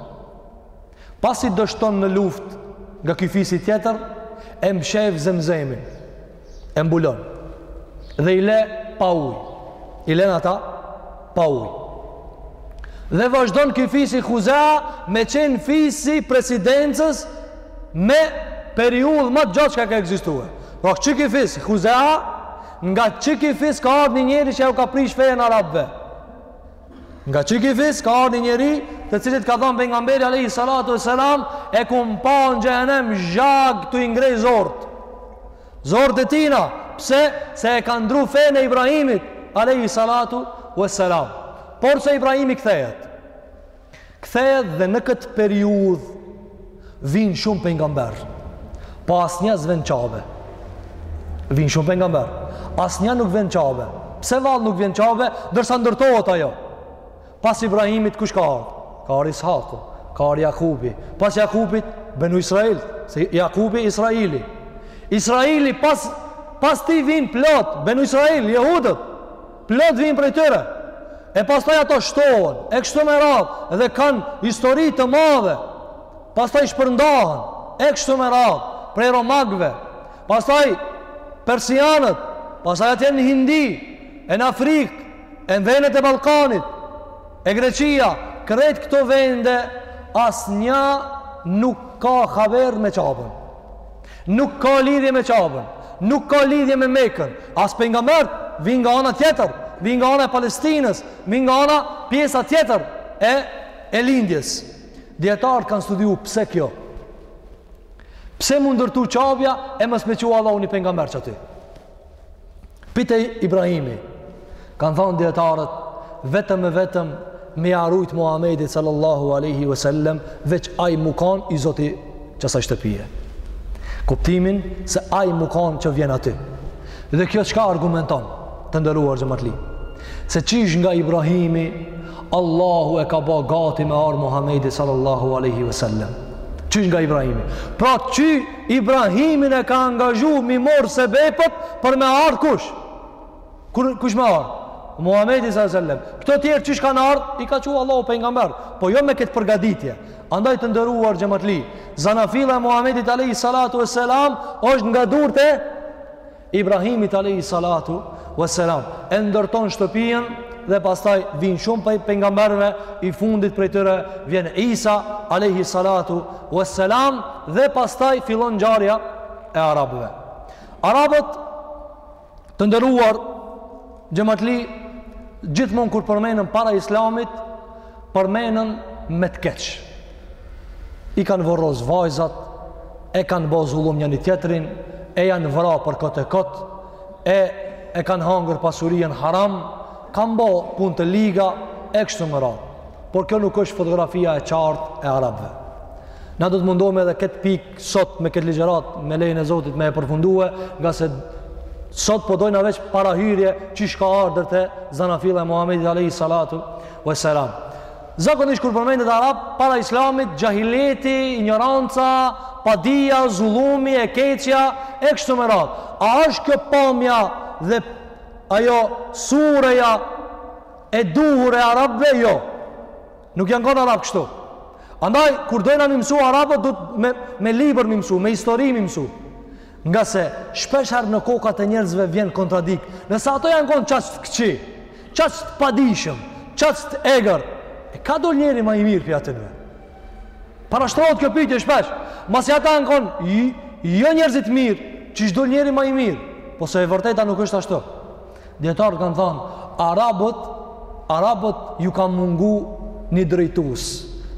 Pasi dështon në luftë nga ky fisi tjetër, e mshef Zemzemin. e mbulon dhe i le pa ujë. I len ata pa ujë. Dhe vazhdon ky fisi Khuza me qen fis i presidencës me periudhë më të gjatë që ka ekzistuar. Pra qiky fis Khuza nga qiky fis ka ardhur një njeri që jau ka prish fenë arabëve. Nga qiky fis ka ardhur një njeri, të cilit ka thënë pejgamberi alayhi salatu wasalam, e kam pa në xhehenem zhag tu i ngreh zorrët. Zorrët e tina, pse se e ka ndrru fenë e Ibrahimit alayhi salatu wasalam. Por se Ibrahimi kthehet. Kthehet dhe në këtë periudhë vijnë shumë pejgamberë, po asnjë s'vjen Qabe. Vijnë shumë pejgamberë, asnjë nuk vjen Qabe. Pse vallë nuk vjen Qabe, ndërsa ndërtohet ajo? Pas Ibrahimit kush ka ardhur? Ka ardhur Ishaku, ka ardhur Jakubi. Pas Jakubit Benu Israil, se Jakubi Israili. Israili pas pas tij vijnë plot Benu Israil, jehudët. Plot vijnë prej tyre. E pastaj ata shtohen, e kështu me radhë, dhe kanë histori të madhe. Pastaj shpërndahen, e kështu me radhë, prej romakëve. Pastaj persianët, pastaj atje në Hindi, e në Afrikë, e në vendet e Ballkanit, e Greqia, krejt këto vende asnjë nuk ka haber me Qabën. Nuk ka lidhje me Qabën, nuk ka lidhje me Mekën, as pejgambert vin nga ana tjetër, vin nga ana e Palestinës, vin nga ana pjesa tjetër e e lindjes. Dijetarët kanë studiu pse kjo? Pse m'u ndërtu Qabja e mos me çu Allahu një pejgamber qaty? Pi te Ibrahimi, kanë thanë dijetarët, vetëm e vetëm me ia rujt Muhammedit sallallahu aleyhi ve sellem, veç ai mu kanë i zoti qasaj shtëpie. Kuptimin se ai mu kanë që vjen aty. Dhe kjo çka argumenton të nderuar xhematli? Se qysh nga Ibrahimi, Allahu e ka ba gati me ardh Muhammedi sallallahu aleyhi ve sellem. Qysh nga Ibrahimi? Pra qysh Ibrahimin e ka angazhu m'i marrë sebepet për me ardhë kush? Kush me ardhë? Muhammedi s.a.s. Këta tjerë qysh kanë ardhë, i ka çu Allahu pejgamberë, po jo me këtë përgaditje. Andaj të nderuar xhematli, zanafilla e Muhammedit s.a.s. është nga durt e Ibrahimit alayhi salatu wassalam e ndërton shtëpinë dhe pastaj vin shumë prej pejgamberëve i fundit prej tyre vjen Isa alayhi salatu wassalam dhe pastaj fillon ngjarja e arabëve arabët të nderuar xhematli gjithmonë kur përmenden para islamit përmenën me të keq. I kanë vorros vajzat, e kanë bo zullum njani-tjetrin, e janë vra për kot e kot, e e kanë hangër pasurien haram, kanë bo punë të liga, e kështu me radhë. Por kjo nuk është fotografia e qartë e arabve. Na do të mundohmi edhe këtë pikë sot me këtë ligjëratë me lejen e Zotit me e përfundue, ngase sot po dojna veç parahyrje qysh ka ardhë te zanafilla e Muhammedit alejhi Salatu, Wassalam. Zakonisht kur përmendet arab para islamit, xhahileti, injoranca, padia, zullumi, e keqja, e kështu me radhë. A është kjo pamja dhe ajo sureja e duhur e arabëve? Jo. Nuk janë kon arab kështu. Andaj kur dojna m'i mësu arabët duhet me libër m'i mësu, me histori m'i mësu. Ngase shpeshherë në kokat e njerëzve vjen kontradiktë. Nëse ata janë kon çaq të këqij, Çaq të padijshëm, çaq të egër. E ka dol njëri më i mirë për atë në. Parashtrohet kjo pyetje shpesh. Masi ata janë kon jo njerëz të mirë, qysh dol njeri ma i mirë, porse e vërteta nuk është ashtu. Dijetarët kanë thanë, Arabët, Arabët ju ka mungu një drejtus,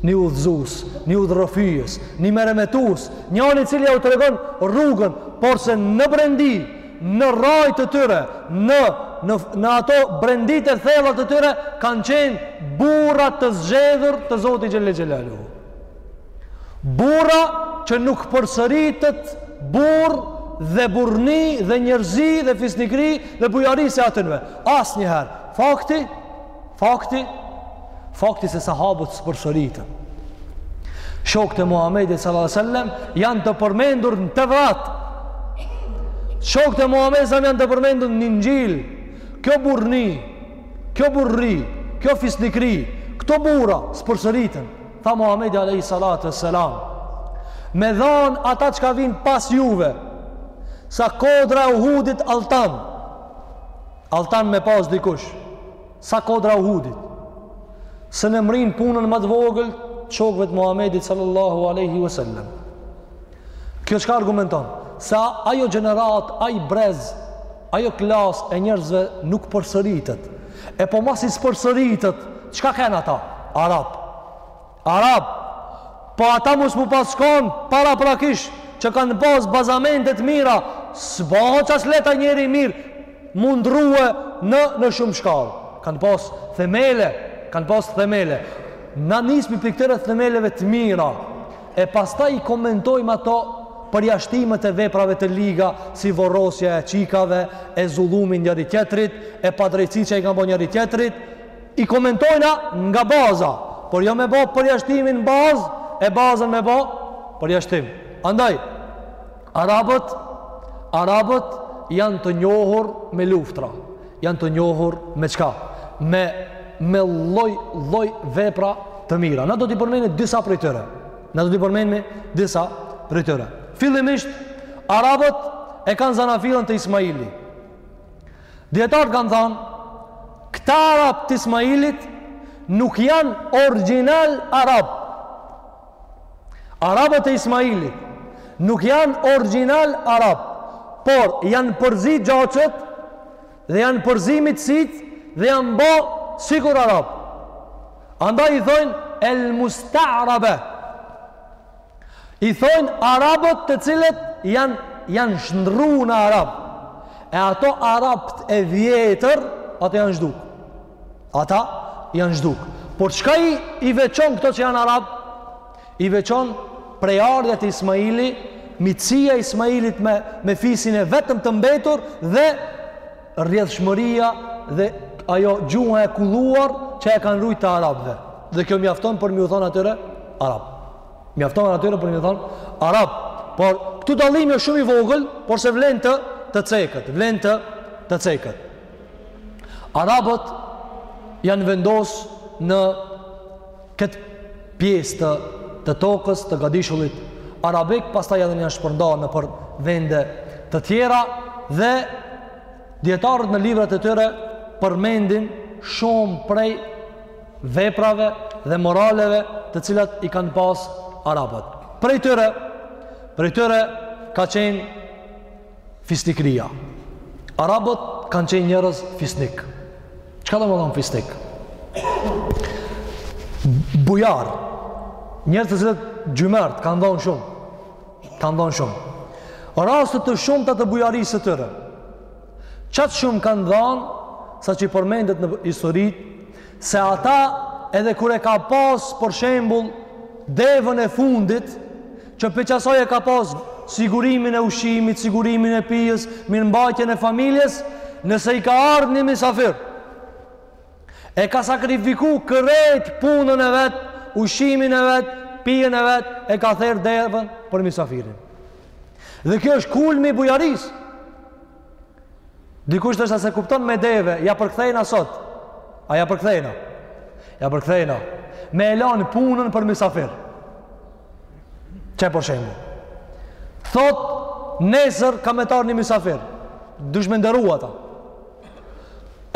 një udhëzus, një udhërrëfyes, një meremetus, njani i cili jau tregon rrugën, porse në brendi, në rrajë të tyre, në, në, në ato brenditë e thella të tyre, kanë qenë burra të zgjedhur te Zoti xhel-le xhelaluhu. Burra që nuk përsëritet burrë dhe burrni dhe njerëzi dhe fisnikri dhe bujari si e atynve. Asnjëherë. Fakti, Fakti, fakti se sahabët s'përsëriten. Shokët e Muhammedit sallallahu alaihi wasallam janë të përmendur në Tevrat. Shokët e Muhammedit sallallahu janë të përmendur në Inxhil. Kjo burrni, kjo burrëri, kjo fisnikri, këto burra s'përsëriten. Tha Muhammedi alaihi salatu wassalam. Me dhan ata çka vijnë pas juve, sa kodra e Uhudit altan. Altan me pas dikush. Sa kodra Uhudit. S'e mrrin punën ma të vogël të shokëve të Muhamedit sallallahu alaihi wasallam. Kjo çka argumenton? Se ajo gjeneratë, ai brez, ajo klasë e njerëzve nuk përsëritet. E po masi s'përsëritet, çka kenë ata? Arab. Arab, po ata mos m'u pas kon paraprakisht që kanë pas bazamente të mira, s'bohet qaq lehtë njeri i mirë m'u ndrrue në, në shumë shkallë. Kanë pas themele, kanë pas themele. Na nismi prej këtyre themeleve të mira, e pastaj i komentojmë ato përjashtimet e veprave të liga si vorrosja e çikave, e zullumi njëri-tjetrit, e padrejtësi që i kanë bo njëri-tjetrit, I komentojna nga baza, por jo me bo përjashtimin bazë e bazën me bo përjashtim. Andaj arabët arabët janë të njohur me luftra, janë të njohur me çka? Me me lloj lloj vepra të mira. Na do t'i përmendmi disa prej tyre. Na do t'i përmendmi disa prej tyre. Fillimisht arabët e kanë zanafillën te Ismaili. Dijetarët kanë thanë, këta arabë të Ismailit nuk janë origjinal arabë. Arabët e Ismailit nuk janë origjinal arabë, por janë përzi gjaqet dhe janë përzi miqësitë dhe janë bo sikur arabë. Andaj i thojnë, el musta'rabe, i thojnë arabët të cilët janë janë shndrru në arabë e ato arabët e vjetër ato janë zhduk ata janë zhduk por çka i, i veçon këto që janë arabë i veçon prejardhja te Ismaili miqësia e Ismailit me, me fisin e vetëm të mbetur dhe rrjedhshmëria dhe ajo gjuha e kulluar që e kanë rujtë të arabëve. Dhe kjo mjafton për m'iu thonë atyre arabë. Mjafton atyre për m'iu thonë arabë. Por këtu dallimi është shumë i vogël, porse vlen të të ceket, vlen të të ceket. Arabët janë vendos në këtë pjesë të të tokës të gadishullit arabik pastaj edhe janë shpërnda nëpër vende të tjera dhe dijetarët në librat e tyre përmendin shumë prej veprave dhe moraleve të cilat i kanë pas arabët. Prej tyre, prej tyre ka qenë Fisnikëria. Arabët kanë qenë njerëz fisnikë. Çka domethanë fisnik? Bujar. Njerëz të cilët xhymertë kanë dhonë shumë. Kanë dhonë shumë. Raste të shumta të bujarisë së tyre. Qaq shumë kanë dhanë saqë përmendet në histori se ata edhe kur e ka pas për shembull devën e fundit që prej qasaj e ka pas sigurimin e ushqimit, sigurimin e pijës, mirëmbajtjen e familjes, nëse i ka ardhë një mysafir, e ka sakrifiku krejt punën e vet, ushqimin e vet, pijën e vet, e ka therë devën për mysafirin. Dhe kjo është kulmi i bujarisë. Dikush ndërsa s'e kupton me deve, ja përkthejna sot. A ja përkthejna? Ja përkthejna. Me e lan punën për misafir. Qe për shembull. Thot, nesër ka me t'ardh një misafir. Dush me nderu ata.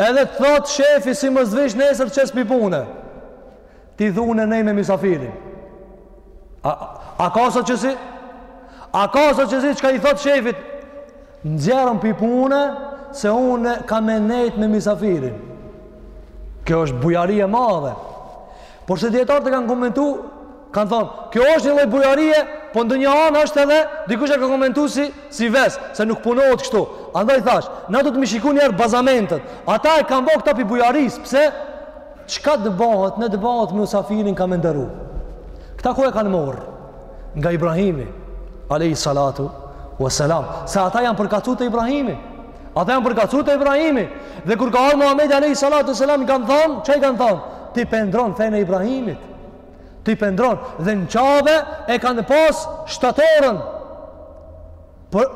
Edhe të thot, shefi si mos vish nesër qes pi pune. Ti dhune nej me misafirin. A, a, a ka sot qësi? A ka sot qësi çka i thot shefit? Nxjerrëm pi pune se unë kam me nejt me misafirin. Kjo është bujari e madhe. Por se dijetarët e kanë komentu, kanë thonë, kjo është një lloj bujarie, po në një anë është edhe, dikush e ka komentu si, si ves, se nuk punohet kështu. Andaj thash, na duhet me i shiku njëherë bazamentët. Ata e kanë bo këta pi bujarisë, pse? Çka të bahet, le të bahet, musafirin kam me nderu. Këta ku e kanë morr? nga Ibrahimi alejhi salatu ue selam se ata janë përkatësu te Ibrahimi ata janë përkatësu te Ibrahimi dhe kur ka ardh Muhammedi alejhi salatu ue selam i kanë thanë ça i kanë thanë ti pe ndrron fenë e Ibrahimit ti pe ndrron dhe në Qabe e kanë pas shtatorën Për,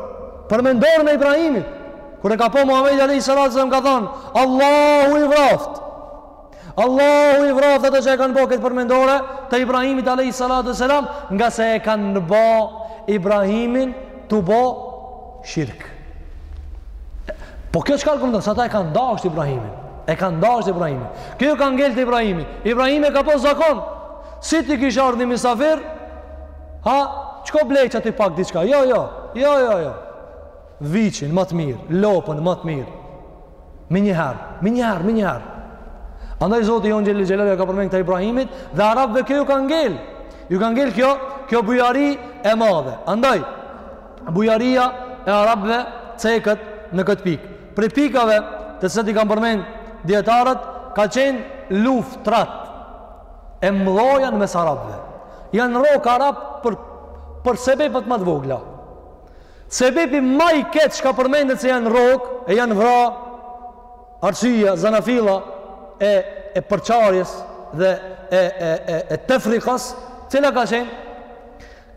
përmendoren e Ibrahimit, kur e ka pa Muhammedi alejhi salatu selam ka thonë, Allahu i vraft, Allahu i vraft ata që e kanë bo këtë përmendore të Ibrahimit alejhi salatu ue selam, ngase e kanë bo Ibrahimin tu bo shirk. Po kjo çka argumenton? Se ata e kanë dashtë Ibrahimin. E kanë dashtë Ibrahimin. Kjo ka ngel te Ibrahimi. Ibrahimi e ka pas zakon. Si t'i kish ardh ni misafir? A, shko blej qaty pak diçka? Jo, jo, jo, jo, jo. Viçin ma të mirë, lopën ma të mirë. Menjëherë, menjëherë, menjëherë. Andaj Zoti jonë xhel-le xhelaluhu ja ka përmen këta Ibrahimit dhe Arabve kjo ju ka ngel. Ju ka ngel kjo, kjo bujari e madhe. Andaj, bujaria e Arabve ceket në këtë pikë. Prej pikave të cilat i kanë përmen dijetarët, ka qenë luftërat. e mdhaja në mes arabëve. Janë rrok arab për për sebepet ma të vogla. Sebepi ma i keq çka përmendet se janë rrok e janë vra arsyja zanafilla e e përçarjes dhe e e e e tefrikas, cila ka qenë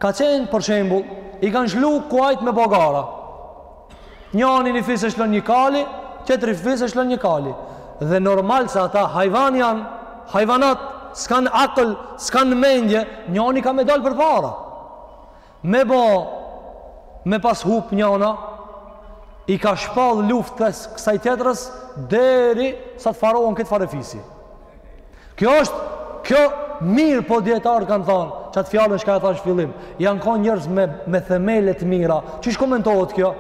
Ka qenë, për shembull, i kanë shlu kuajt me bo gara. Njani një fis e shlon një kali, tjetri fis e shlon një kali. Dhe normal se ata hajvan janë, hajvanat, s'kanë akël, s'kanë mendje, njani ka me dalë përpara. Me bo, me pas hup njana, i ka shpallë luftë kësaj tjetrës, derisa të farohen këtë farefisi. Kjo është, kjo mirë po dijetarët kanë thanë, qatë fjalën çka e thashë n'fillim, janë kanë njerëz me, me themele të mira, qysh komentohet kjo?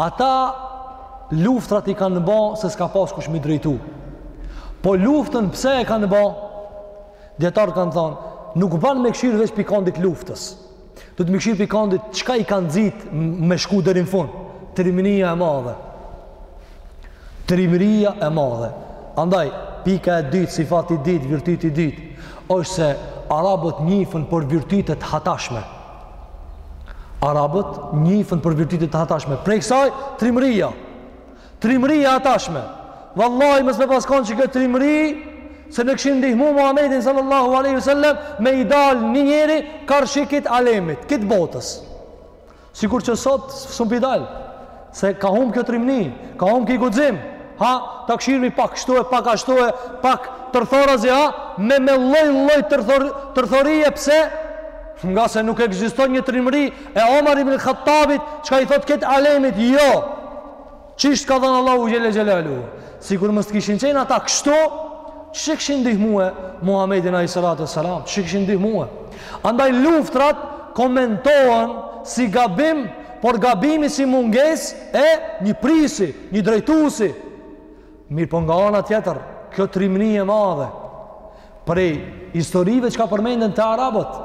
Ata luftrat i kanë ba se s'ka pas kush m'i drejtu. Po luftën pse e kanë ba? Dijetarët kanë thanë, nuk ban me këshyrë veç pi kondit të luftës. Do të me këshyrë pi kandit, çka i ka nxitë me shku deri në fund? Trimëria e madhe. Trimëria e madhe. Andaj, pika e dytë, sifati i dytë, virtyti i dytë, është se arabët njifen për virtyte të hatashme. Arabët njifen për virtyte të hatashme. Prej asaj, trimëria. Trimëria e hatashme. Vallahi mos me pas kon qekjo trimëri s'e kishin ndihmu Muhammedin sallallahu aleyhi sallam me i dal një njeri karshi kit alemit, kit botës. Sikur që sot s'un pi dal, se ka humb kjo trimni, ka humb ky guxim, ha, ta kshyrmi pak shtu e pak ashtu e pak tërthorazi, ha, me me lloj lloj tërthor, tërthorie pse, ngase nuk ekziston një trimëri e Omar ibn Khattabit, çka i thotë kët alemit, jo, Qysh t'ka dhënë Allahu xhelle xhelaluhu. Sikur mos të kishin qenë ata kështu, qysh kishin ndihmue Muhamedin alayhi salatu wasalam, qysh kishin ndihmue. Andaj luftrat komentohen si gabim, por gabimi si mungesë e një prisi, një drejtuesi. Mirëpo nga ana tjetër, kjo trimni e madhe prej historive çka përmenden te arabët,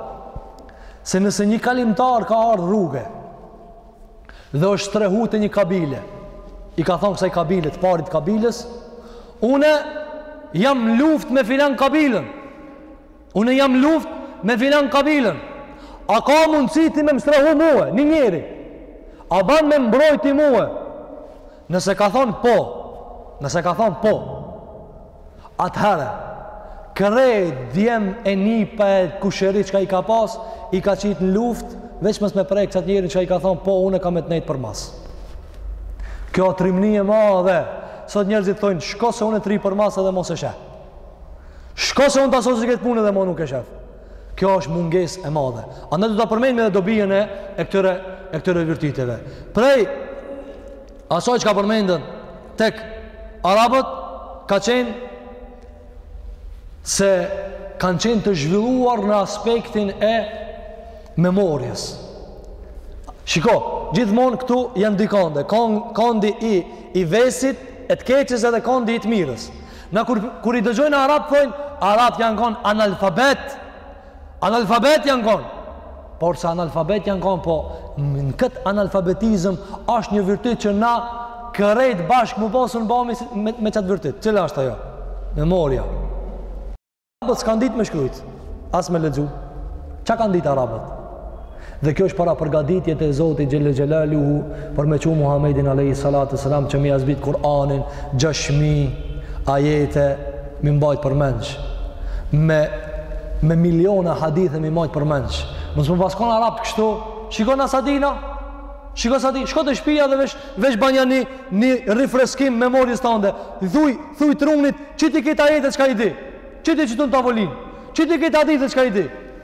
se nëse një kalimtar ka ardhë rruge, dhe është strehu te një kabile. I ka thonë kësaj kabile, të parit kabiles, unë jam n'luftë me filan kabilen. Unë jam n'luftë me filan kabilen. A ka mundësi ti me më strehu mue, një njeri? A ban me m'mbrojt mue? Nëse ka thonë po, nëse ka thonë po, Atëherë, krejt djem e nipa e kusheri çka i ka pas, i ka qitë në luftë, veç mos me prek qat njeri çka i ka thonë, po, unë ka me të nejtë përmas. Kjo trimni e madhe, sot njerëzit thonë, shko se unë të rri përmas edhe mo s'e shef. Shko se unë ta sosi këtë punë edhe mo nuk e shef. Kjo është mungesë e madhe. Andaj do ta përmenim edhe dobinë e e këtyre, e këtyre virtyteve. Prej, Asaj çka përmenden tek arabët ka qenë se kanë qenë të zhvilluar në aspektin e memories. Shiko, gjithmonë këtu janë dy kande, kandi i, i vesit, i të keqes edhe kandi i të mirës. Na kur, kur i dëgjojmë arabë, thojmë, arabët janë konë analfabetë, Analfabet janë konë, por se analfabet janë konë, po në këtë analfabetizm është një virtyt që na krejt bashkë m'u bo s'un bojmi me, me qatë virtyt. Cila është ajo? Memoria. Arabët s'kanë ditë me shkrujt, as me lexu. Ça kanë ditë Arabët? Dhe kjo është parapërgatitje e Zotit Xhele Xhelaluhu për me çu Muhammedin Alejhi Salatu Selam që m'i zbrit Kur'anin, gjashtë mijë ajete, m'i mbajt përmendsh. Me, me miliona hadithe m'i mbajt përmendsh. Mos me pas kon arabt kështu, shiko na sa dina, shiko na sa dina, shko të shpia dhe veç, veç banja një, një rifreskim memories tande. Thuj, thuj trunit, qiti këta ajete çka i di? Qiti qëtu në tavolinë? Qiti këta hadithe çka i di?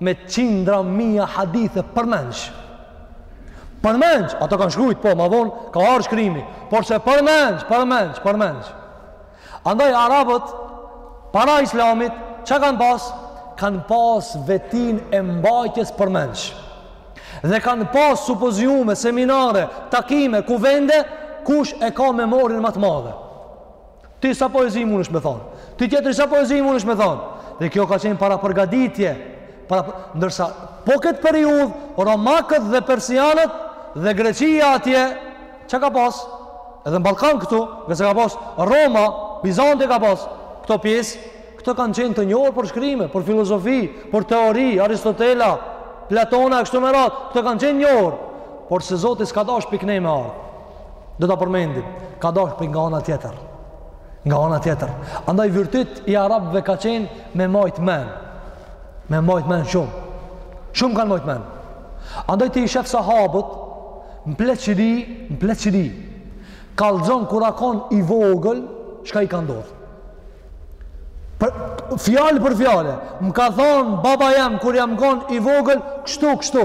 me qindra mija hadithe përmendsh përmendsh ato kanë shkrujt po ma vonë ka ardh shkrimi porse përmendsh përmendsh përmendsh andaj arabët para islamit ça kanë pas kanë pas vetinë e mbajtjes përmendsh dhe kanë pas supoziume, seminare, takime, kuvende, kush e ka memorien ma të madhe. Ti sa poezi munesh me thanë? Ti tjetri sa poezi munesh me thanë? Dhe kjo ka qenë parapërgaditje. Para, ndërsa, po këtë periudhë, romakët dhe persianët dhe Greqia atje, ça ka pas? Edhe në Ballkan këtu, ngase ka pas Roma, Bizanti ka pas, këto pjesë, këto kanë qenë të njohur për shkrime, për filozofi, për teori, Aristotela, Platona, e kështu me radhë, këto kanë qenë njohur, porse Zoti s'ka dash pikne me ardhë. do ta përmendim, ka dash për nga ana tjetër. Nga ana tjetër. Andaj virtyt i arabëve ka qenë me majt men. Me majt men shumë. Shumë kanë majt men. Andaj ti i shef sahabët në pleqëri, në pleqëri. Kallxon kur a kon i vogël, çka i ka ndodh. Për fjalë për fjalë, më ka thon baba jem kur jam kon i vogël, kështu, kështu.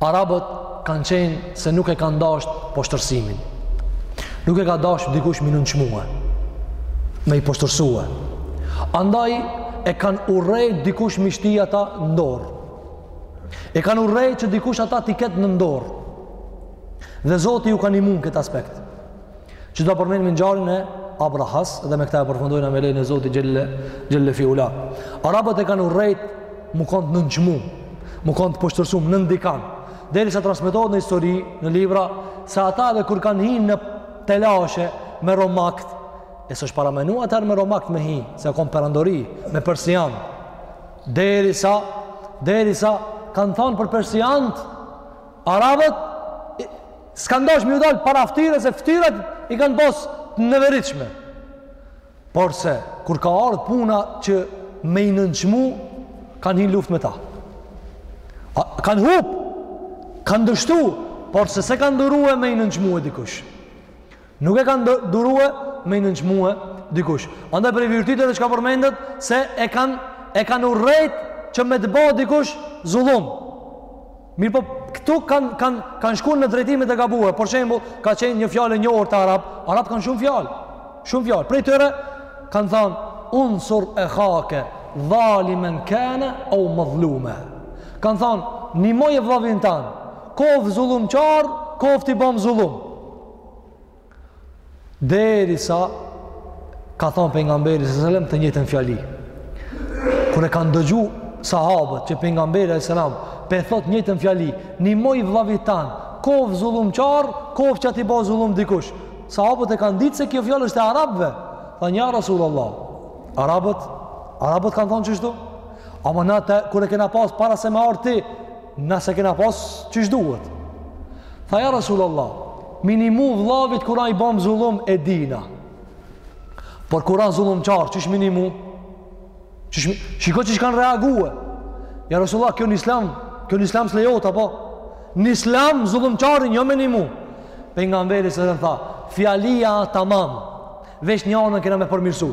Arabët kanë qenë se nuk e kanë dashtë poshtërsimin. Nuk e ka dashtë dikush m'i nënçmue, me i poshtërue. Andaj e kanë urrejt dikush m'i shti ata n'dorë. E kanë urrejt që dikush ata t'i ketë nën dorë. Dhe Zoti ju ka ndihmu n'këtë aspekt. Që do të përmendim ngjarjen e Abrahas dhe me këtë e përfundojmë me lejen e Zotit Xhele Xhele fi Ula. Arabët e kanë urrejt m'u kon të nënçmum, m'u kon të poshtërum nën dikan. Derisa transmetohet në histori, në libra, se ata edhe kur kanë hinë në telashe me romakt, e s'është paramenu atër me romakt me hi, se a kon perandori, me persian. Derisa, derisa kanë thonë për persiant, Arabët, S'kan dash me ju dalë para ftyrës e ftyrat i kanë pas të neveritshme. Porse, kur ka ardhë puna që me i nënçmu, kanë hi n'luftë me ta. A, kanë hup, kanë dështu, porse s'e kanë durue me i nënçmue dikush. Nuk e kanë durue me i nënçmue dikush. Andaj prej virtyteve çka përmendet se e kanë e kanë urrejt që me t'bo dikush zullum. Mirëpo këtu kanë kanë kanë shku në drejtime të gabume. Për shembull, ka qenë një fjalë e njohur te arabt, arabt kanë shumë fjalë. Shumë fjalë. Prej tyre kanë thënë unsur ehake dhalimen kane eu madhlume. Kan thënë, "Nimoje vllavin tan, koftë zullumqar, koftë i bam zullum." Derisa ka thonë pengamberi alejhi selam të njëjtën fjali. Kur e kanë dëgju sahabët që pengamberi alejhi selam pe thot njëjtën fjali, nimoj vllavit tan, koft zullumqar, koft që a t'i bo zullum dikush. Sahabët e kanë ditë se kjo fjalë është e Arabëve. Thanë ja Rasul Allah. Arabët, Arabët kanë thonë qështu. Ama na, kur e kena pas para se me ardh ti, Na s'e kena pas qysh duhet. Tha ja Rasul Allah, me i nimu vllavit kur a i bom zullum e dina. Por kur a zullumqar, qysh me i nimu? Qysh m'i... Shiko qysh kanë reague. Ja Rasul Allah, kjo në islam, kjo në islam s'lejohet, apo? Në islam zullumqarin jo me nimu. Pengamberi alejhi selam tha, fjalia a tamam, veç njanën kena me përmirsu.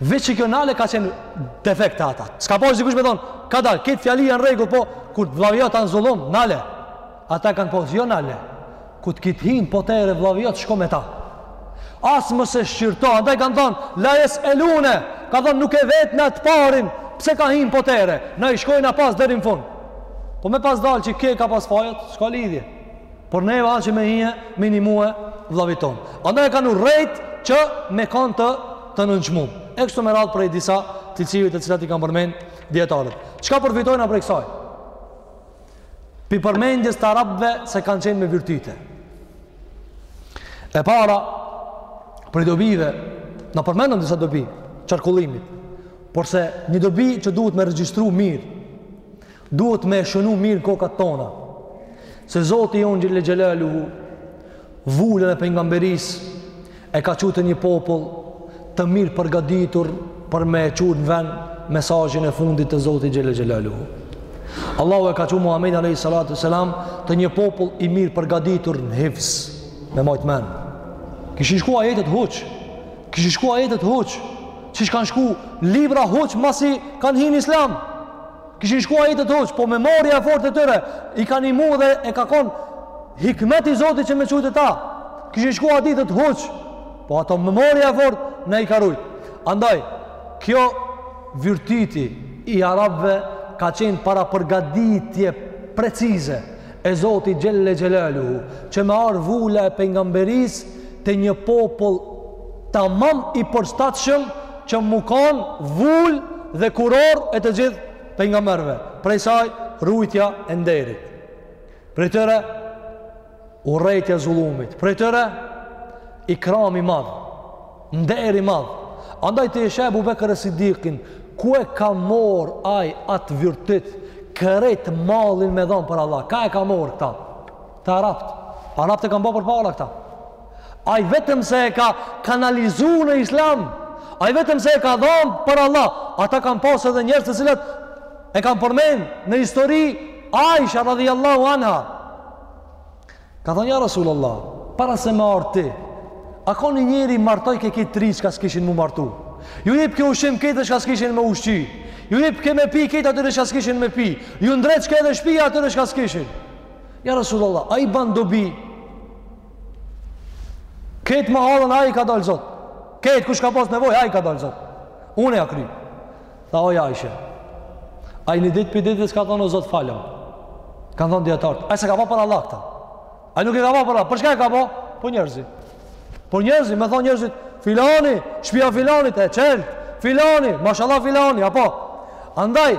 Veç që kjo nale ka qenë defekt te ata. S'ka pas dikush me thonë, ka dalë, këtë fjali a n'rregull, po, kur vllavi jot a n'zullum, nale. Ata kanë pas jo nale. Kur të ket hi n'potere vllavi jot, shko me ta. As mos e shqyrto, andaj kanë thonë, la jes'elune, ka thonë, nuk e vet na të parin, pse ka hi n'potere, na i shkojna pas deri n'fund. Po me pas dalë që ky i ka pas fajet, s'ka lidhje. Por neve asht që me hi e me i nimue vllavit tonë. Andaj e kanë urrejt që me kanë të, të nënçmum. E kështu me radhë prej disa cilësive të cilat i kanë përmen dijetarët. Çka përfitojna prej kësaj? Pi përmendjes të arabëve se kanë qenë me virtyte. E para, prej dobive, na përmendëm disa dobi, qarkullimit, porse një dobi që duhet me regjistru mirë, Duhet me e shënu mirë n'kokat tona, se Zoti jonë xhel-le xhelaluhu, vulën e pengamberisë, e ka çu te një popull të mirë përgaditur për me e çu në vend mesazhin e fundit të Zotit xhel-le xhelaluhu. Allahu e ka çu Muhammedin a.s. te një popull i mirë përgaditur në hifz, me majtë n'men. Kishin shku ajetet huq, kishin shku ajetet huq, qysh kanë shku libra huq masi kanë hi n'islam. Kishin shku ajetet huq, po memorja e fort e tyre, i ka nimu edhe e ka kon hikmet i Zotit që me çu te ta. Kishin shku hadithet huq, po ato memorja e fort, na i ka rujtë. Andaj, kjo virtyti i Arabve ka qenë parapërgaditje precize, e Zotit xhelle xhelaluhu që me ardh vula e pejgamberisë te një popull tamam i përshtatshëm që mu kon vul dhe kuror e të gjithë pejgamberëve prej saj rujtja e nderit prej tyre urrejtja e zullumit prej tyre ikram i madh Nder i madh. Andaj ti e sheh Ebu Bekër e Sidikin, ku e ka mor ai atë virtyt krejt mallin me dhon për Allah. Ka e ka mor këta? Te arabt. Arabt e kanë bo përpara këta. Ai vetëm se e ka kanalizu në Islam. Ai vetëm se e ka dhon për Allah. Ata kanë pas edhe njerëz të cilët e kanë përmend në histori Aisha radhiyallahu anha. Ka thonë ja Rasul Allah, para se me ardh ti, a kon një njeri martojke kejt atyre çka s'kishin mu martu? Ju jepke ushqim kejt çka s'kishin me ushqy, ju jepke me pi kejt atyre çka s'kishin me pi, ju ndreqke edhe shpi atyre çka s'kishin. Ja Rasul Allah, a i ban dobi? Kejt mahallën ai ka dalë zot. Kejt kush ka pas nevoj, ai ka dalë zot. Unë e akri. Tha oj Aisha. Ai një ditë prej dite s'ka thonë o Zot falëm. Kan thonë dietart. Ai s'e ka ba për Allah këtë. Ai nuk e ka ba për Allah. Për çka e ka ba? Për njerëzit. Për njerëzit, me thonë njerëzit, filani, shpia filanit e çel. Filani, mashallah filani, apo. Andaj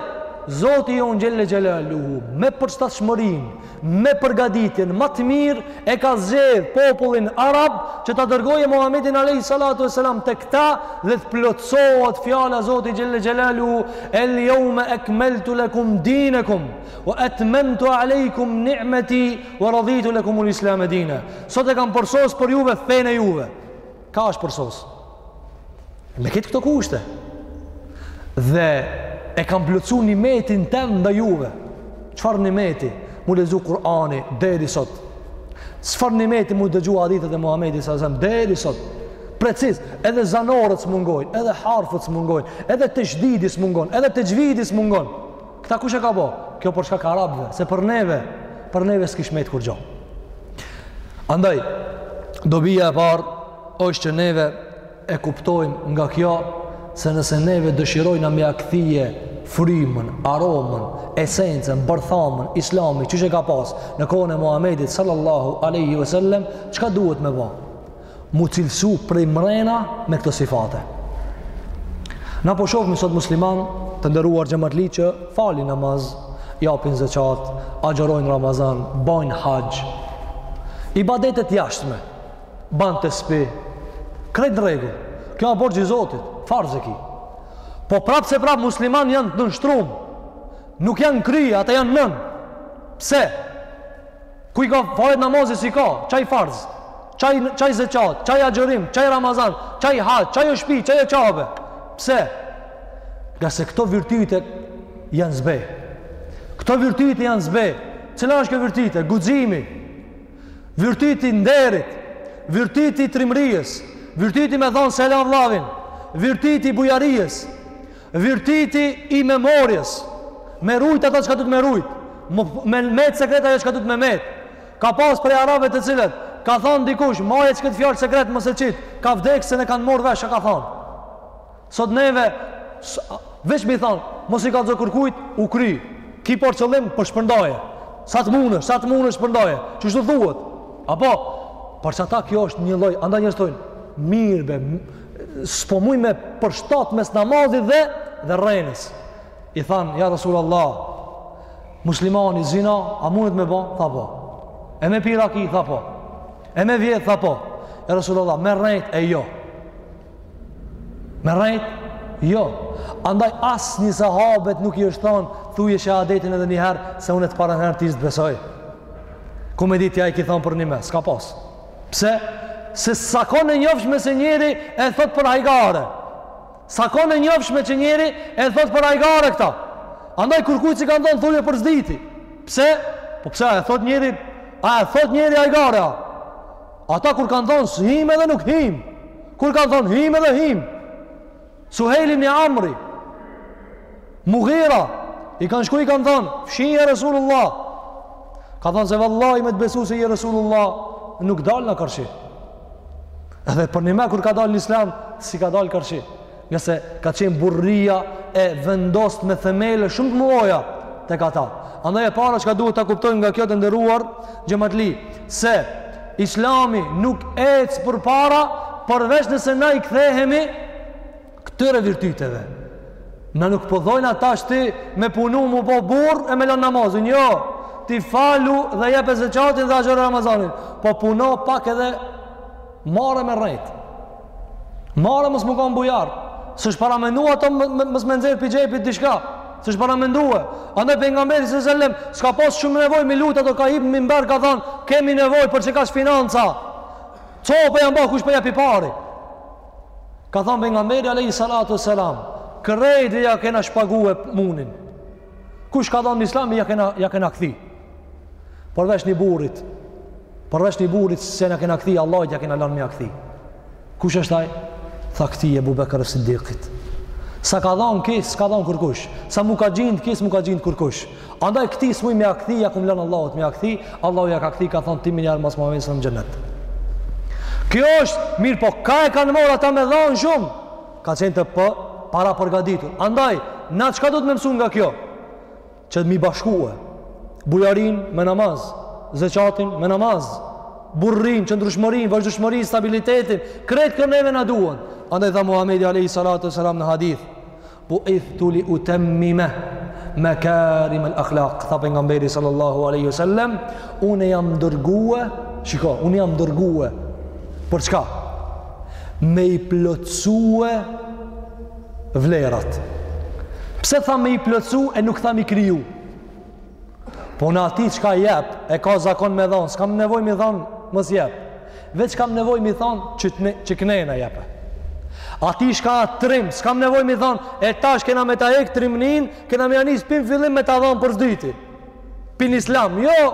Zoti jonë xhelle xhelaluhu me përshtatshmërinë Me përgatitjen më të mirë e ka zgjedh popullin arab që ta dërgojë Muhamedin alejhi salatu e selam tek ta dhe të plotësohet fjala e Zotit xhelle xhelalu el yawma akmaltu lakum dinakum wa atmamtu alejkum ni'mati wa raditu lakum al-islam dina. Sot e kam përsos për juve fenë juve. Ka është përsos. Me kejt këto kushte. Dhe e kam plotsu nimetin tem ndaj juve. Çfarë nimeti? Mu lexu Kurani, deri sot. Çfarë nimeti mu dëgju hadithet e Muhammedit alejhi selam, deri sot. Preciz, edhe zanoret s'mungojnë, edhe harfet s'mungojnë, edhe teshdidi s'mungon, edhe texhvidi s'mungon. Këta kush e ka bo? Kjo për shkak arabëve, se për neve, për neve s'kish met kurgjo. Andaj, dobia e parë është që neve e kuptojmë nga kjo se nëse neve dëshirojna m'ja kthy frymën, aromën, esencën, bërthamën, Islamit, qysh e ka pas në kohën e Muhammedit sallallahu aleyhi ve sellem, çka duhet me bo? mu cilësu prej mrena me këto sifate. Na po shofim sot musliman të nderuar xhematli që falin namaz, japin zeqat, agjërojnë Ramazan, bajnë haxh, ibadetet e jashtme, bajnë tespih, krejt në rregull, kjo a borxh i Zotit, farz e ki. Po prapëseprapë muslimanët janë të nënshtrum, nuk janë kry, ata janë nën. Pse? Kush i ka fajet, namazi s'i ka, qaj farz, qaj qaj zeqat, qaj agjërim, qaj Ramazan, qaj haxh, qaj është, po, qajo Qabe. Pse? Ngase këto virtyte janë zbeh. Këto virtyte janë zbeh. Cila është kjo virtyte? Guximi. Virtyti i nderit, virtyti i trimërisë, virtyti me i dhon selam vllavit, virtyti i bujarisë, Virtyti i memorjes, me rujt ata çka duhet me rujt, me met sekret ajo çka duhet me met. Ka pas prej arabëve të cilët u ka thënë dikush, maje qëkët fjalë sekret mos e qit, ka vdekë e s'e kanë marrë vesh çka ka thënë. Sot neve veç me i thon, mos i kallzo kërkujt, u kry. Ki për qëllim për shpërndaje. Sa të mundesh, sa të mundesh shpërndaje. Qashtu thuhet? Apo, për qata kjo është një lloj, andaj njerëzit thonë, mirë be, s'po muj me përshtat mes namazit edhe rrenës. I thanë, ja Resulullah, muslimani, zina, a mundet me bo? Tha po. E me pi raki, tha po. E me vjedhë, tha po. Ja Resulullah, me rrejt, e jo. Me rrejt, jo. Andaj asnjë sahabi nuk i është thanë, thuje shehadetin edhe njëherë, se unë të parën herë ty s'të besoj. Ku me ditë a e ki thanë përnime, s'ka pasë. Pse? Se s'a kon e njofshme se njeri e thot për hajgare. S'a kon e njofshme që njeri e thot për hajgare këta. Andaj kurkujt s'i kanë thonë, thuje për së dyti. Pse? Po pse e thot njeri, a e thot njeri hajgare, a? Ata kur kanë thonë, s'hijmë edhe nuk hijmë. Kur kanë thonë, hijmë edhe hijmë. Suhejl ibni Amri, Mughira, i kanë shku i kanë thonë, fshije Resulullah, ka thonë se vallahi me të besu se je Resulullah, nuk dalim na karshi. Edhe përnime kur ka dalë në islam, s'i ka dalë karshi. Ngase ka qenë burrnia e vendost me themele shumë të mëdhaja tek ata. Andaj e para çka duhet ta kuptojmë nga kjo të nderuar xhematli, se Islami nuk ec përpara përveç nëse na i kthehemi këtyre virtyteve. Na nuk po thojmë tashti me punu m'u bo burrë e me lënë namazin, jo, ti falu dhe jepe zeqatin dhe agjëroje Ramazanin, po puno pak edhe marre me rrejtë. Marre mos me kanë bujar, s'është paramendu ato mos me nxjerr pi xhepit diçka, s'është paramendu. Andaj Pejgamberi sellem, s'ka pas shumë nevoj m'i lut ato ka hip n'minber ka thonë, kemi nevoj për kaq financa. Co për po janë bëhë kush po jap i pari. Ka thonë Pejgamberi alejhi salatu selam, krejtve ja kena shpague munin. Kush ka dhonë në islam ja kena, ja kena kthi. Përveç një burrit, përveç një burrit s'ja kena kthi, Allahut ja kena lënë m'ja kthi. Kush është ai? Tha këtij Ebu Bekër Siddikit. Sa ka dhon ky, s'ka dhon kurkush. Sa m'u ka gjind ky, s'm'u ka gjind kurkush. Andaj këtij s'muj m'ja kthi, ja kom lënë Allahut m'ja kthi, Allahu ja ka kthi ka thon ti menjëherë mas Muhamedit në xhenet. Kjo është, mirëpo kah e kanë marrë ata me dhon shumë. Ka qenë të pë, parapërgatitur. Andaj, na çka duhet me mësu nga kjo? që m'i bashkue bujarinë me namaz, zeqatin me namaz, burrninë, qëndrueshmërinë, vazhdueshmërinë, stabilitetin, krejt këto neve na duhen. Andaj tha Muhammedi a.s. në hadith, buithtu li utemmime mekarimel ahlak, tha Pejgamberi sallallahu aleyhi sallem, unë jam dërgue, shiko, unë jam dërgue, për çka? Me i plotësue vlerat. Pse tha me i plotësu e nuk tha me i kriju? Po na atij çka jep, e ka zakon me dhanë, s'kam nevoj m'i thanë, mos jep. Veç kam nevoj m'i thanë qe, qe knena jepe. Atij çka asht trim, s'kam nevoj m'i thanë, e tash kena me ta hek trimninë, kena me ja nis pi n'fillim me ta dhanë për s'dyti. Pi n'islam, jo,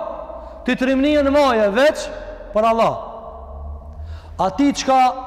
ti trimninë maje, veç për Allah. Atij çka ka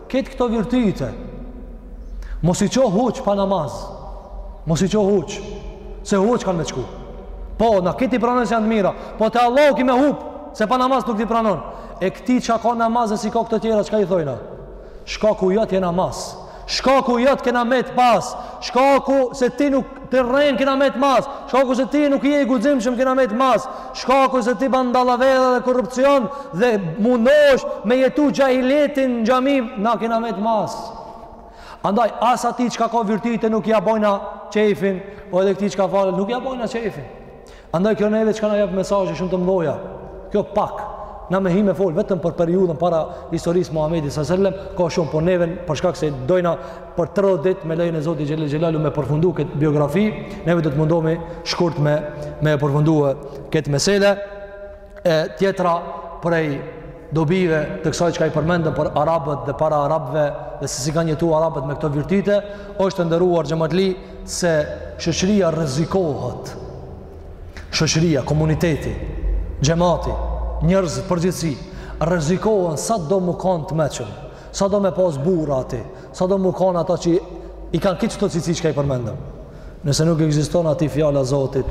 Ket këto virtyte, mos i ço huq pa namaz, mos i ço huq, se huq kanë me shku. Po, na këtij pranojm se janë të mira, po te Allahu ki me hup, se pa namaz nuk t'i pranon. E këtij çka ka namaz e s'i ka këto tjera, çka i thojna? Shkaku jot jena mas, shkaku jot kena met pas, shkaku se ti nuk Ti rren kena met mas, shkaku se ti nuk je i guximshëm kena met mas, shkaku se ti ban dallavere dhe korrupsion dhe munohesh me jetu xhahilijetin në xhami, na kena met mas. Andaj as atij çka ka virtyte nuk ja bojna çejfin, po edhe këtij çka falet nuk ja bojna çejfin. Andaj kjo neve çka na jep mesazhe shumë të mëdha. Kjo pak na me hi me fol vetëm për periudhën para historisë së Muhamedit sallallahu alajhi wasallam, ka shumë po neve për shkak se dojna për 30 ditë me lejen e Zotit xhele xhelaluhu me përfundu këtë biografi, neve do të mundohemi shkurt me e përfundu këtë mesele. E tjetra prej dobive të kësaj çka i përmendëm për Arabët dhe para Arabëve dhe se si kanë jetu Arabët me këto virtite, është të nderuar xhematli se shoqëria rrezikohet, shoqëria, komuniteti, xhemati, njerëzit, përgjithsi, rrezikohen sado me kanë të meçëm, sado me pas burra aty, sado me kanë ata që i kanë këto cilësi çka i përmendëm. Nëse nuk ekziston aty fjala e Zotit,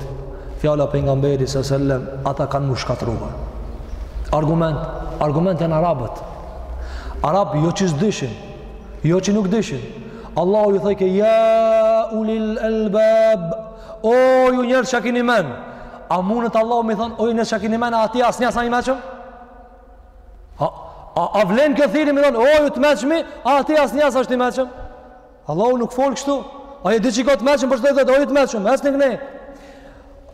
fjala e pejgamberit s.a.v.s., ata kanë m'u shkatrru. Argument, argument janë arabët. Arab jo që s'dishin, jo që nuk dishin. Allahu ju tha ja ulil albab. O ju njerëz që keni mend. A mundet Allahu me thonë o ju njerëz që keni mend a aty asnja s'o i meçëm? A, a, a vlen kjo thirrje me thonë o ju të meçmi, a aty asnja s'është i meçëm? Allahu nuk fol kështu. Ai e di qi ka të meçëm, po thotë o ju të meçëm, ecni kne.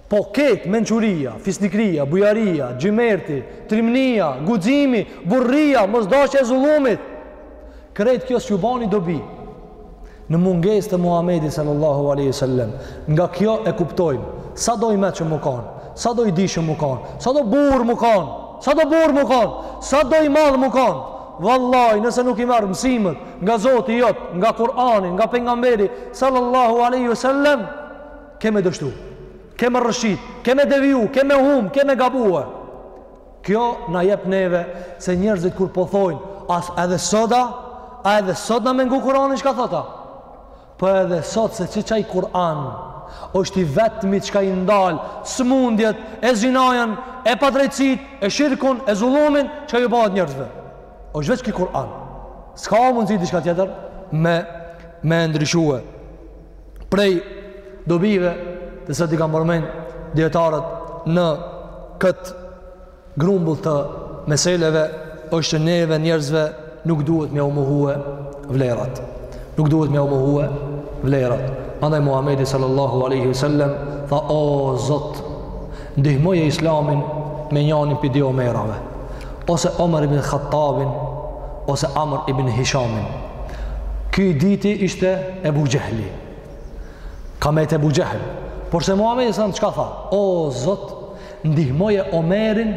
Po kjo mençuria, fisnikria, bujaria, xhymerti, trimnia, guximi, burrnia, mosdashja e zullumit. Krejt kjo s'ju bani dobi. Në mungesë të Muhamedit sallallahu alaihi sallam, nga kjo e kuptojmë, sado i meçëm me kanë, sado i dijshëm me kanë, sado burrë me kanë, sado burrë me kanë, sado i madh me kanë, Vallahi nëse nuk i merr mësimet nga Zoti jot, nga Kur'ani, nga pejgamberi sallallahu alaihi wasallam, ke me dështu. Ke me rrëshqit, ke me deviju, ke me humb, ke me gabue. Kjo na jep neve se njerëzit kur po thojnë, a edhe sot a, a edhe sot na me ngu Kur'anin çka thotë a. Po edhe sot se veç qaj Kur'an është i vetmi çka i ndal sëmundjet e zinajën e padrejtësitë e shirkun e zullumin çka ju bahet njerëzve. Është veç ky Kur'an. S'ka mundësi diçka tjetër me e ndryshue. Prej dobive të cilat i kanë përmend dietarët në këtë Grumbull të meseleve është neve njerëzve nuk duhet me jau mohue vlerat. Nuk duhet me jau mohue vlerat. Andaj Muhamedi sallallahu alaihi wasallam tha o Zot, ndihmoje Islamin me njanin prej dy Omerave, ose Omer ibn Khattabin, ose Amr ibn Hishamin. Ky i dyti ishte Ebu Xhehli. Ka met Ebu Xhehl. Por se Muhamedi a.s. çka tha? O, Zot, ndihmoje Omerin,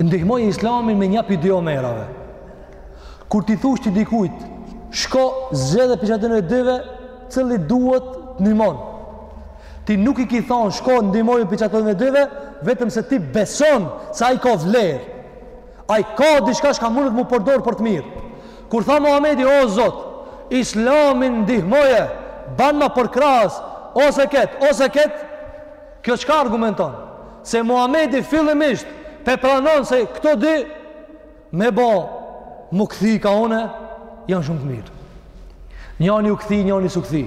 ndihmoje Islamin me nja prej dy Omerave. Kur t'i thush ti dikujt, shko zgjedhe pi qatyne dyve, cilin duhet të ndihmon. Ti nuk i ki thon shko ndihmoje pi qatyne dyve, vetëm se ti beson se ai ka vlerë. Ai ka diçka çka munet m'u përdor për të mirë. Kur tha Muhamedi, o Zot, Islamin ndihmoje, banma përkrahës, ose kët, ose kët, Kjo çka argumenton? Se Muhamedi fillimisht po e pranon se këta dy me bo m'u kthy ka une, janë shumë të mirë. Njani u kthy, njani s'u kthy.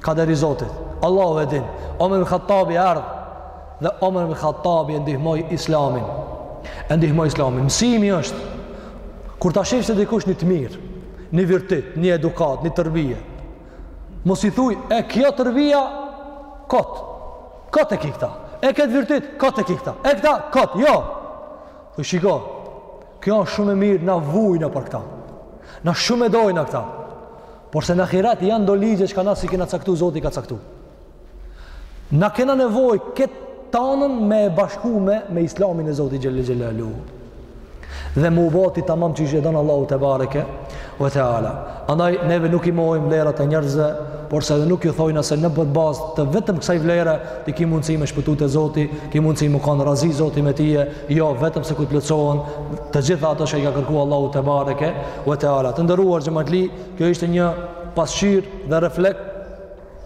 Kaderi i Zotit. Allahu e din. Omer Khattabi erdh. Dhe Omer Khattabi e ndihmoi islamin. E ndihmoi islamin. Mësimi është, kur ta shef se dikush një të mirë, një virtyt, një edukatë, një tërbije, Mos i thuj, e kjo tërbija, kot. Kot e ki këta. E ky virtyt, kot e ki këta. E këta, kot, jo. Thuj, shiko, kjo është shumë e mirë, na vujna për këta. Na shumë e dojna këta. Por se në ahiret janë do ligje çka na s'i kena caktu, Zoti ka caktu. Na kena nevojë këtë tanën me e bashku me me islamin e Zotit xhelle xhelaluhu. Dhe m'u ba ti tamam qysh e don Allahu tebareke ve teala. Andaj neve nuk i mohojmë vlerat e njerëzve, por se dhe nuk ju thojna se në bazë të vetëm kësaj vlere, ti ki mundësi me shpëtu te Zoti, ki mundësi me kanë razi Zoti me tije, jo vetëm se kur plotësohen të gjitha ato që i ka kërku Allahu tebareke ve teala. Të nderuar xhematli, kjo ishte një pasqyrë dhe reflekt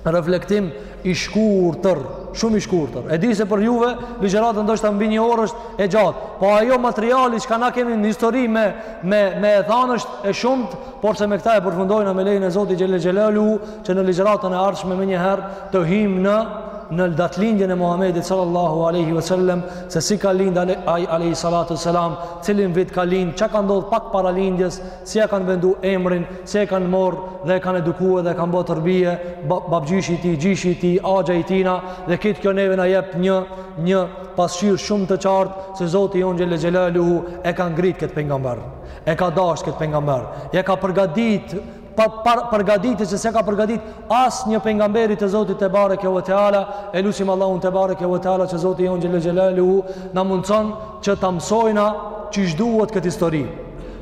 reflektim i shkurtër, shumë i shkurtër. E di se për juve ligjërata ndoshta mbi një orë është e gjatë, po ajo materiali çka na kemi në histori me me me e thanë është e shumtë, por se me këta e përfundojna me lejen e Zotit xhelle xhelaluhu, që në ligjëratën e ardhshme menjëherë të hym në në datëlindjen e Muhamedit sallallahu alaihi wasallam se si ka lind ai alaihi salatu selam cilin vit ka lind çka ka ndodh pak para lindjes si ia kanë vendu emrin, si e kanë marrë dhe e kanë edukue dhe e kanë bo tërbije, babgjyshi i tij, gjyshi i tij, axha i tijna, dhe këtë kjo neve na jep një, një pasqyrë shumë të qartë, se Zoti jonë xhelle xhelaluhu e ka ngrit këtë pengamber, e ka dashtë këtë pengamber, e ka përgadit, pa, pa, përgaditje që s'e ka përgadit asnjë pengamberi të Zotit tebareke ve teala, e lusim Allahun tebareke ve teala, që Zoti jonë xhelle xhelaluhu na mundëson që ta mësojna qysh duhet këtë histori.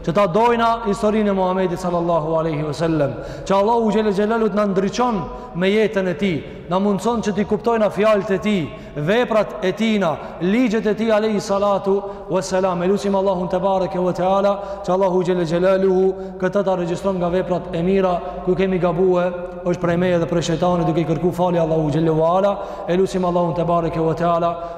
Që ta dojna historinë e Muhamedit sallallahu alaihi wasallam, që Allahu xhelle xhelaluhu t'na ndriçon me jetën e tij, na mundëson që t'i kuptojna fjalët e tij, veprat e tijna, ligjet e tij alaihi salatu wasalam. E lusim Allahun tebareke ve teala, që Allahu xhelle xhelaluhu këtë ta regjistron nga veprat e mira, ku kemi gabue, është prej meje dhe prej shejtanit duke i kërku falje Allahu xhelle ve ala. E lusim Allahun tebareke ve teala,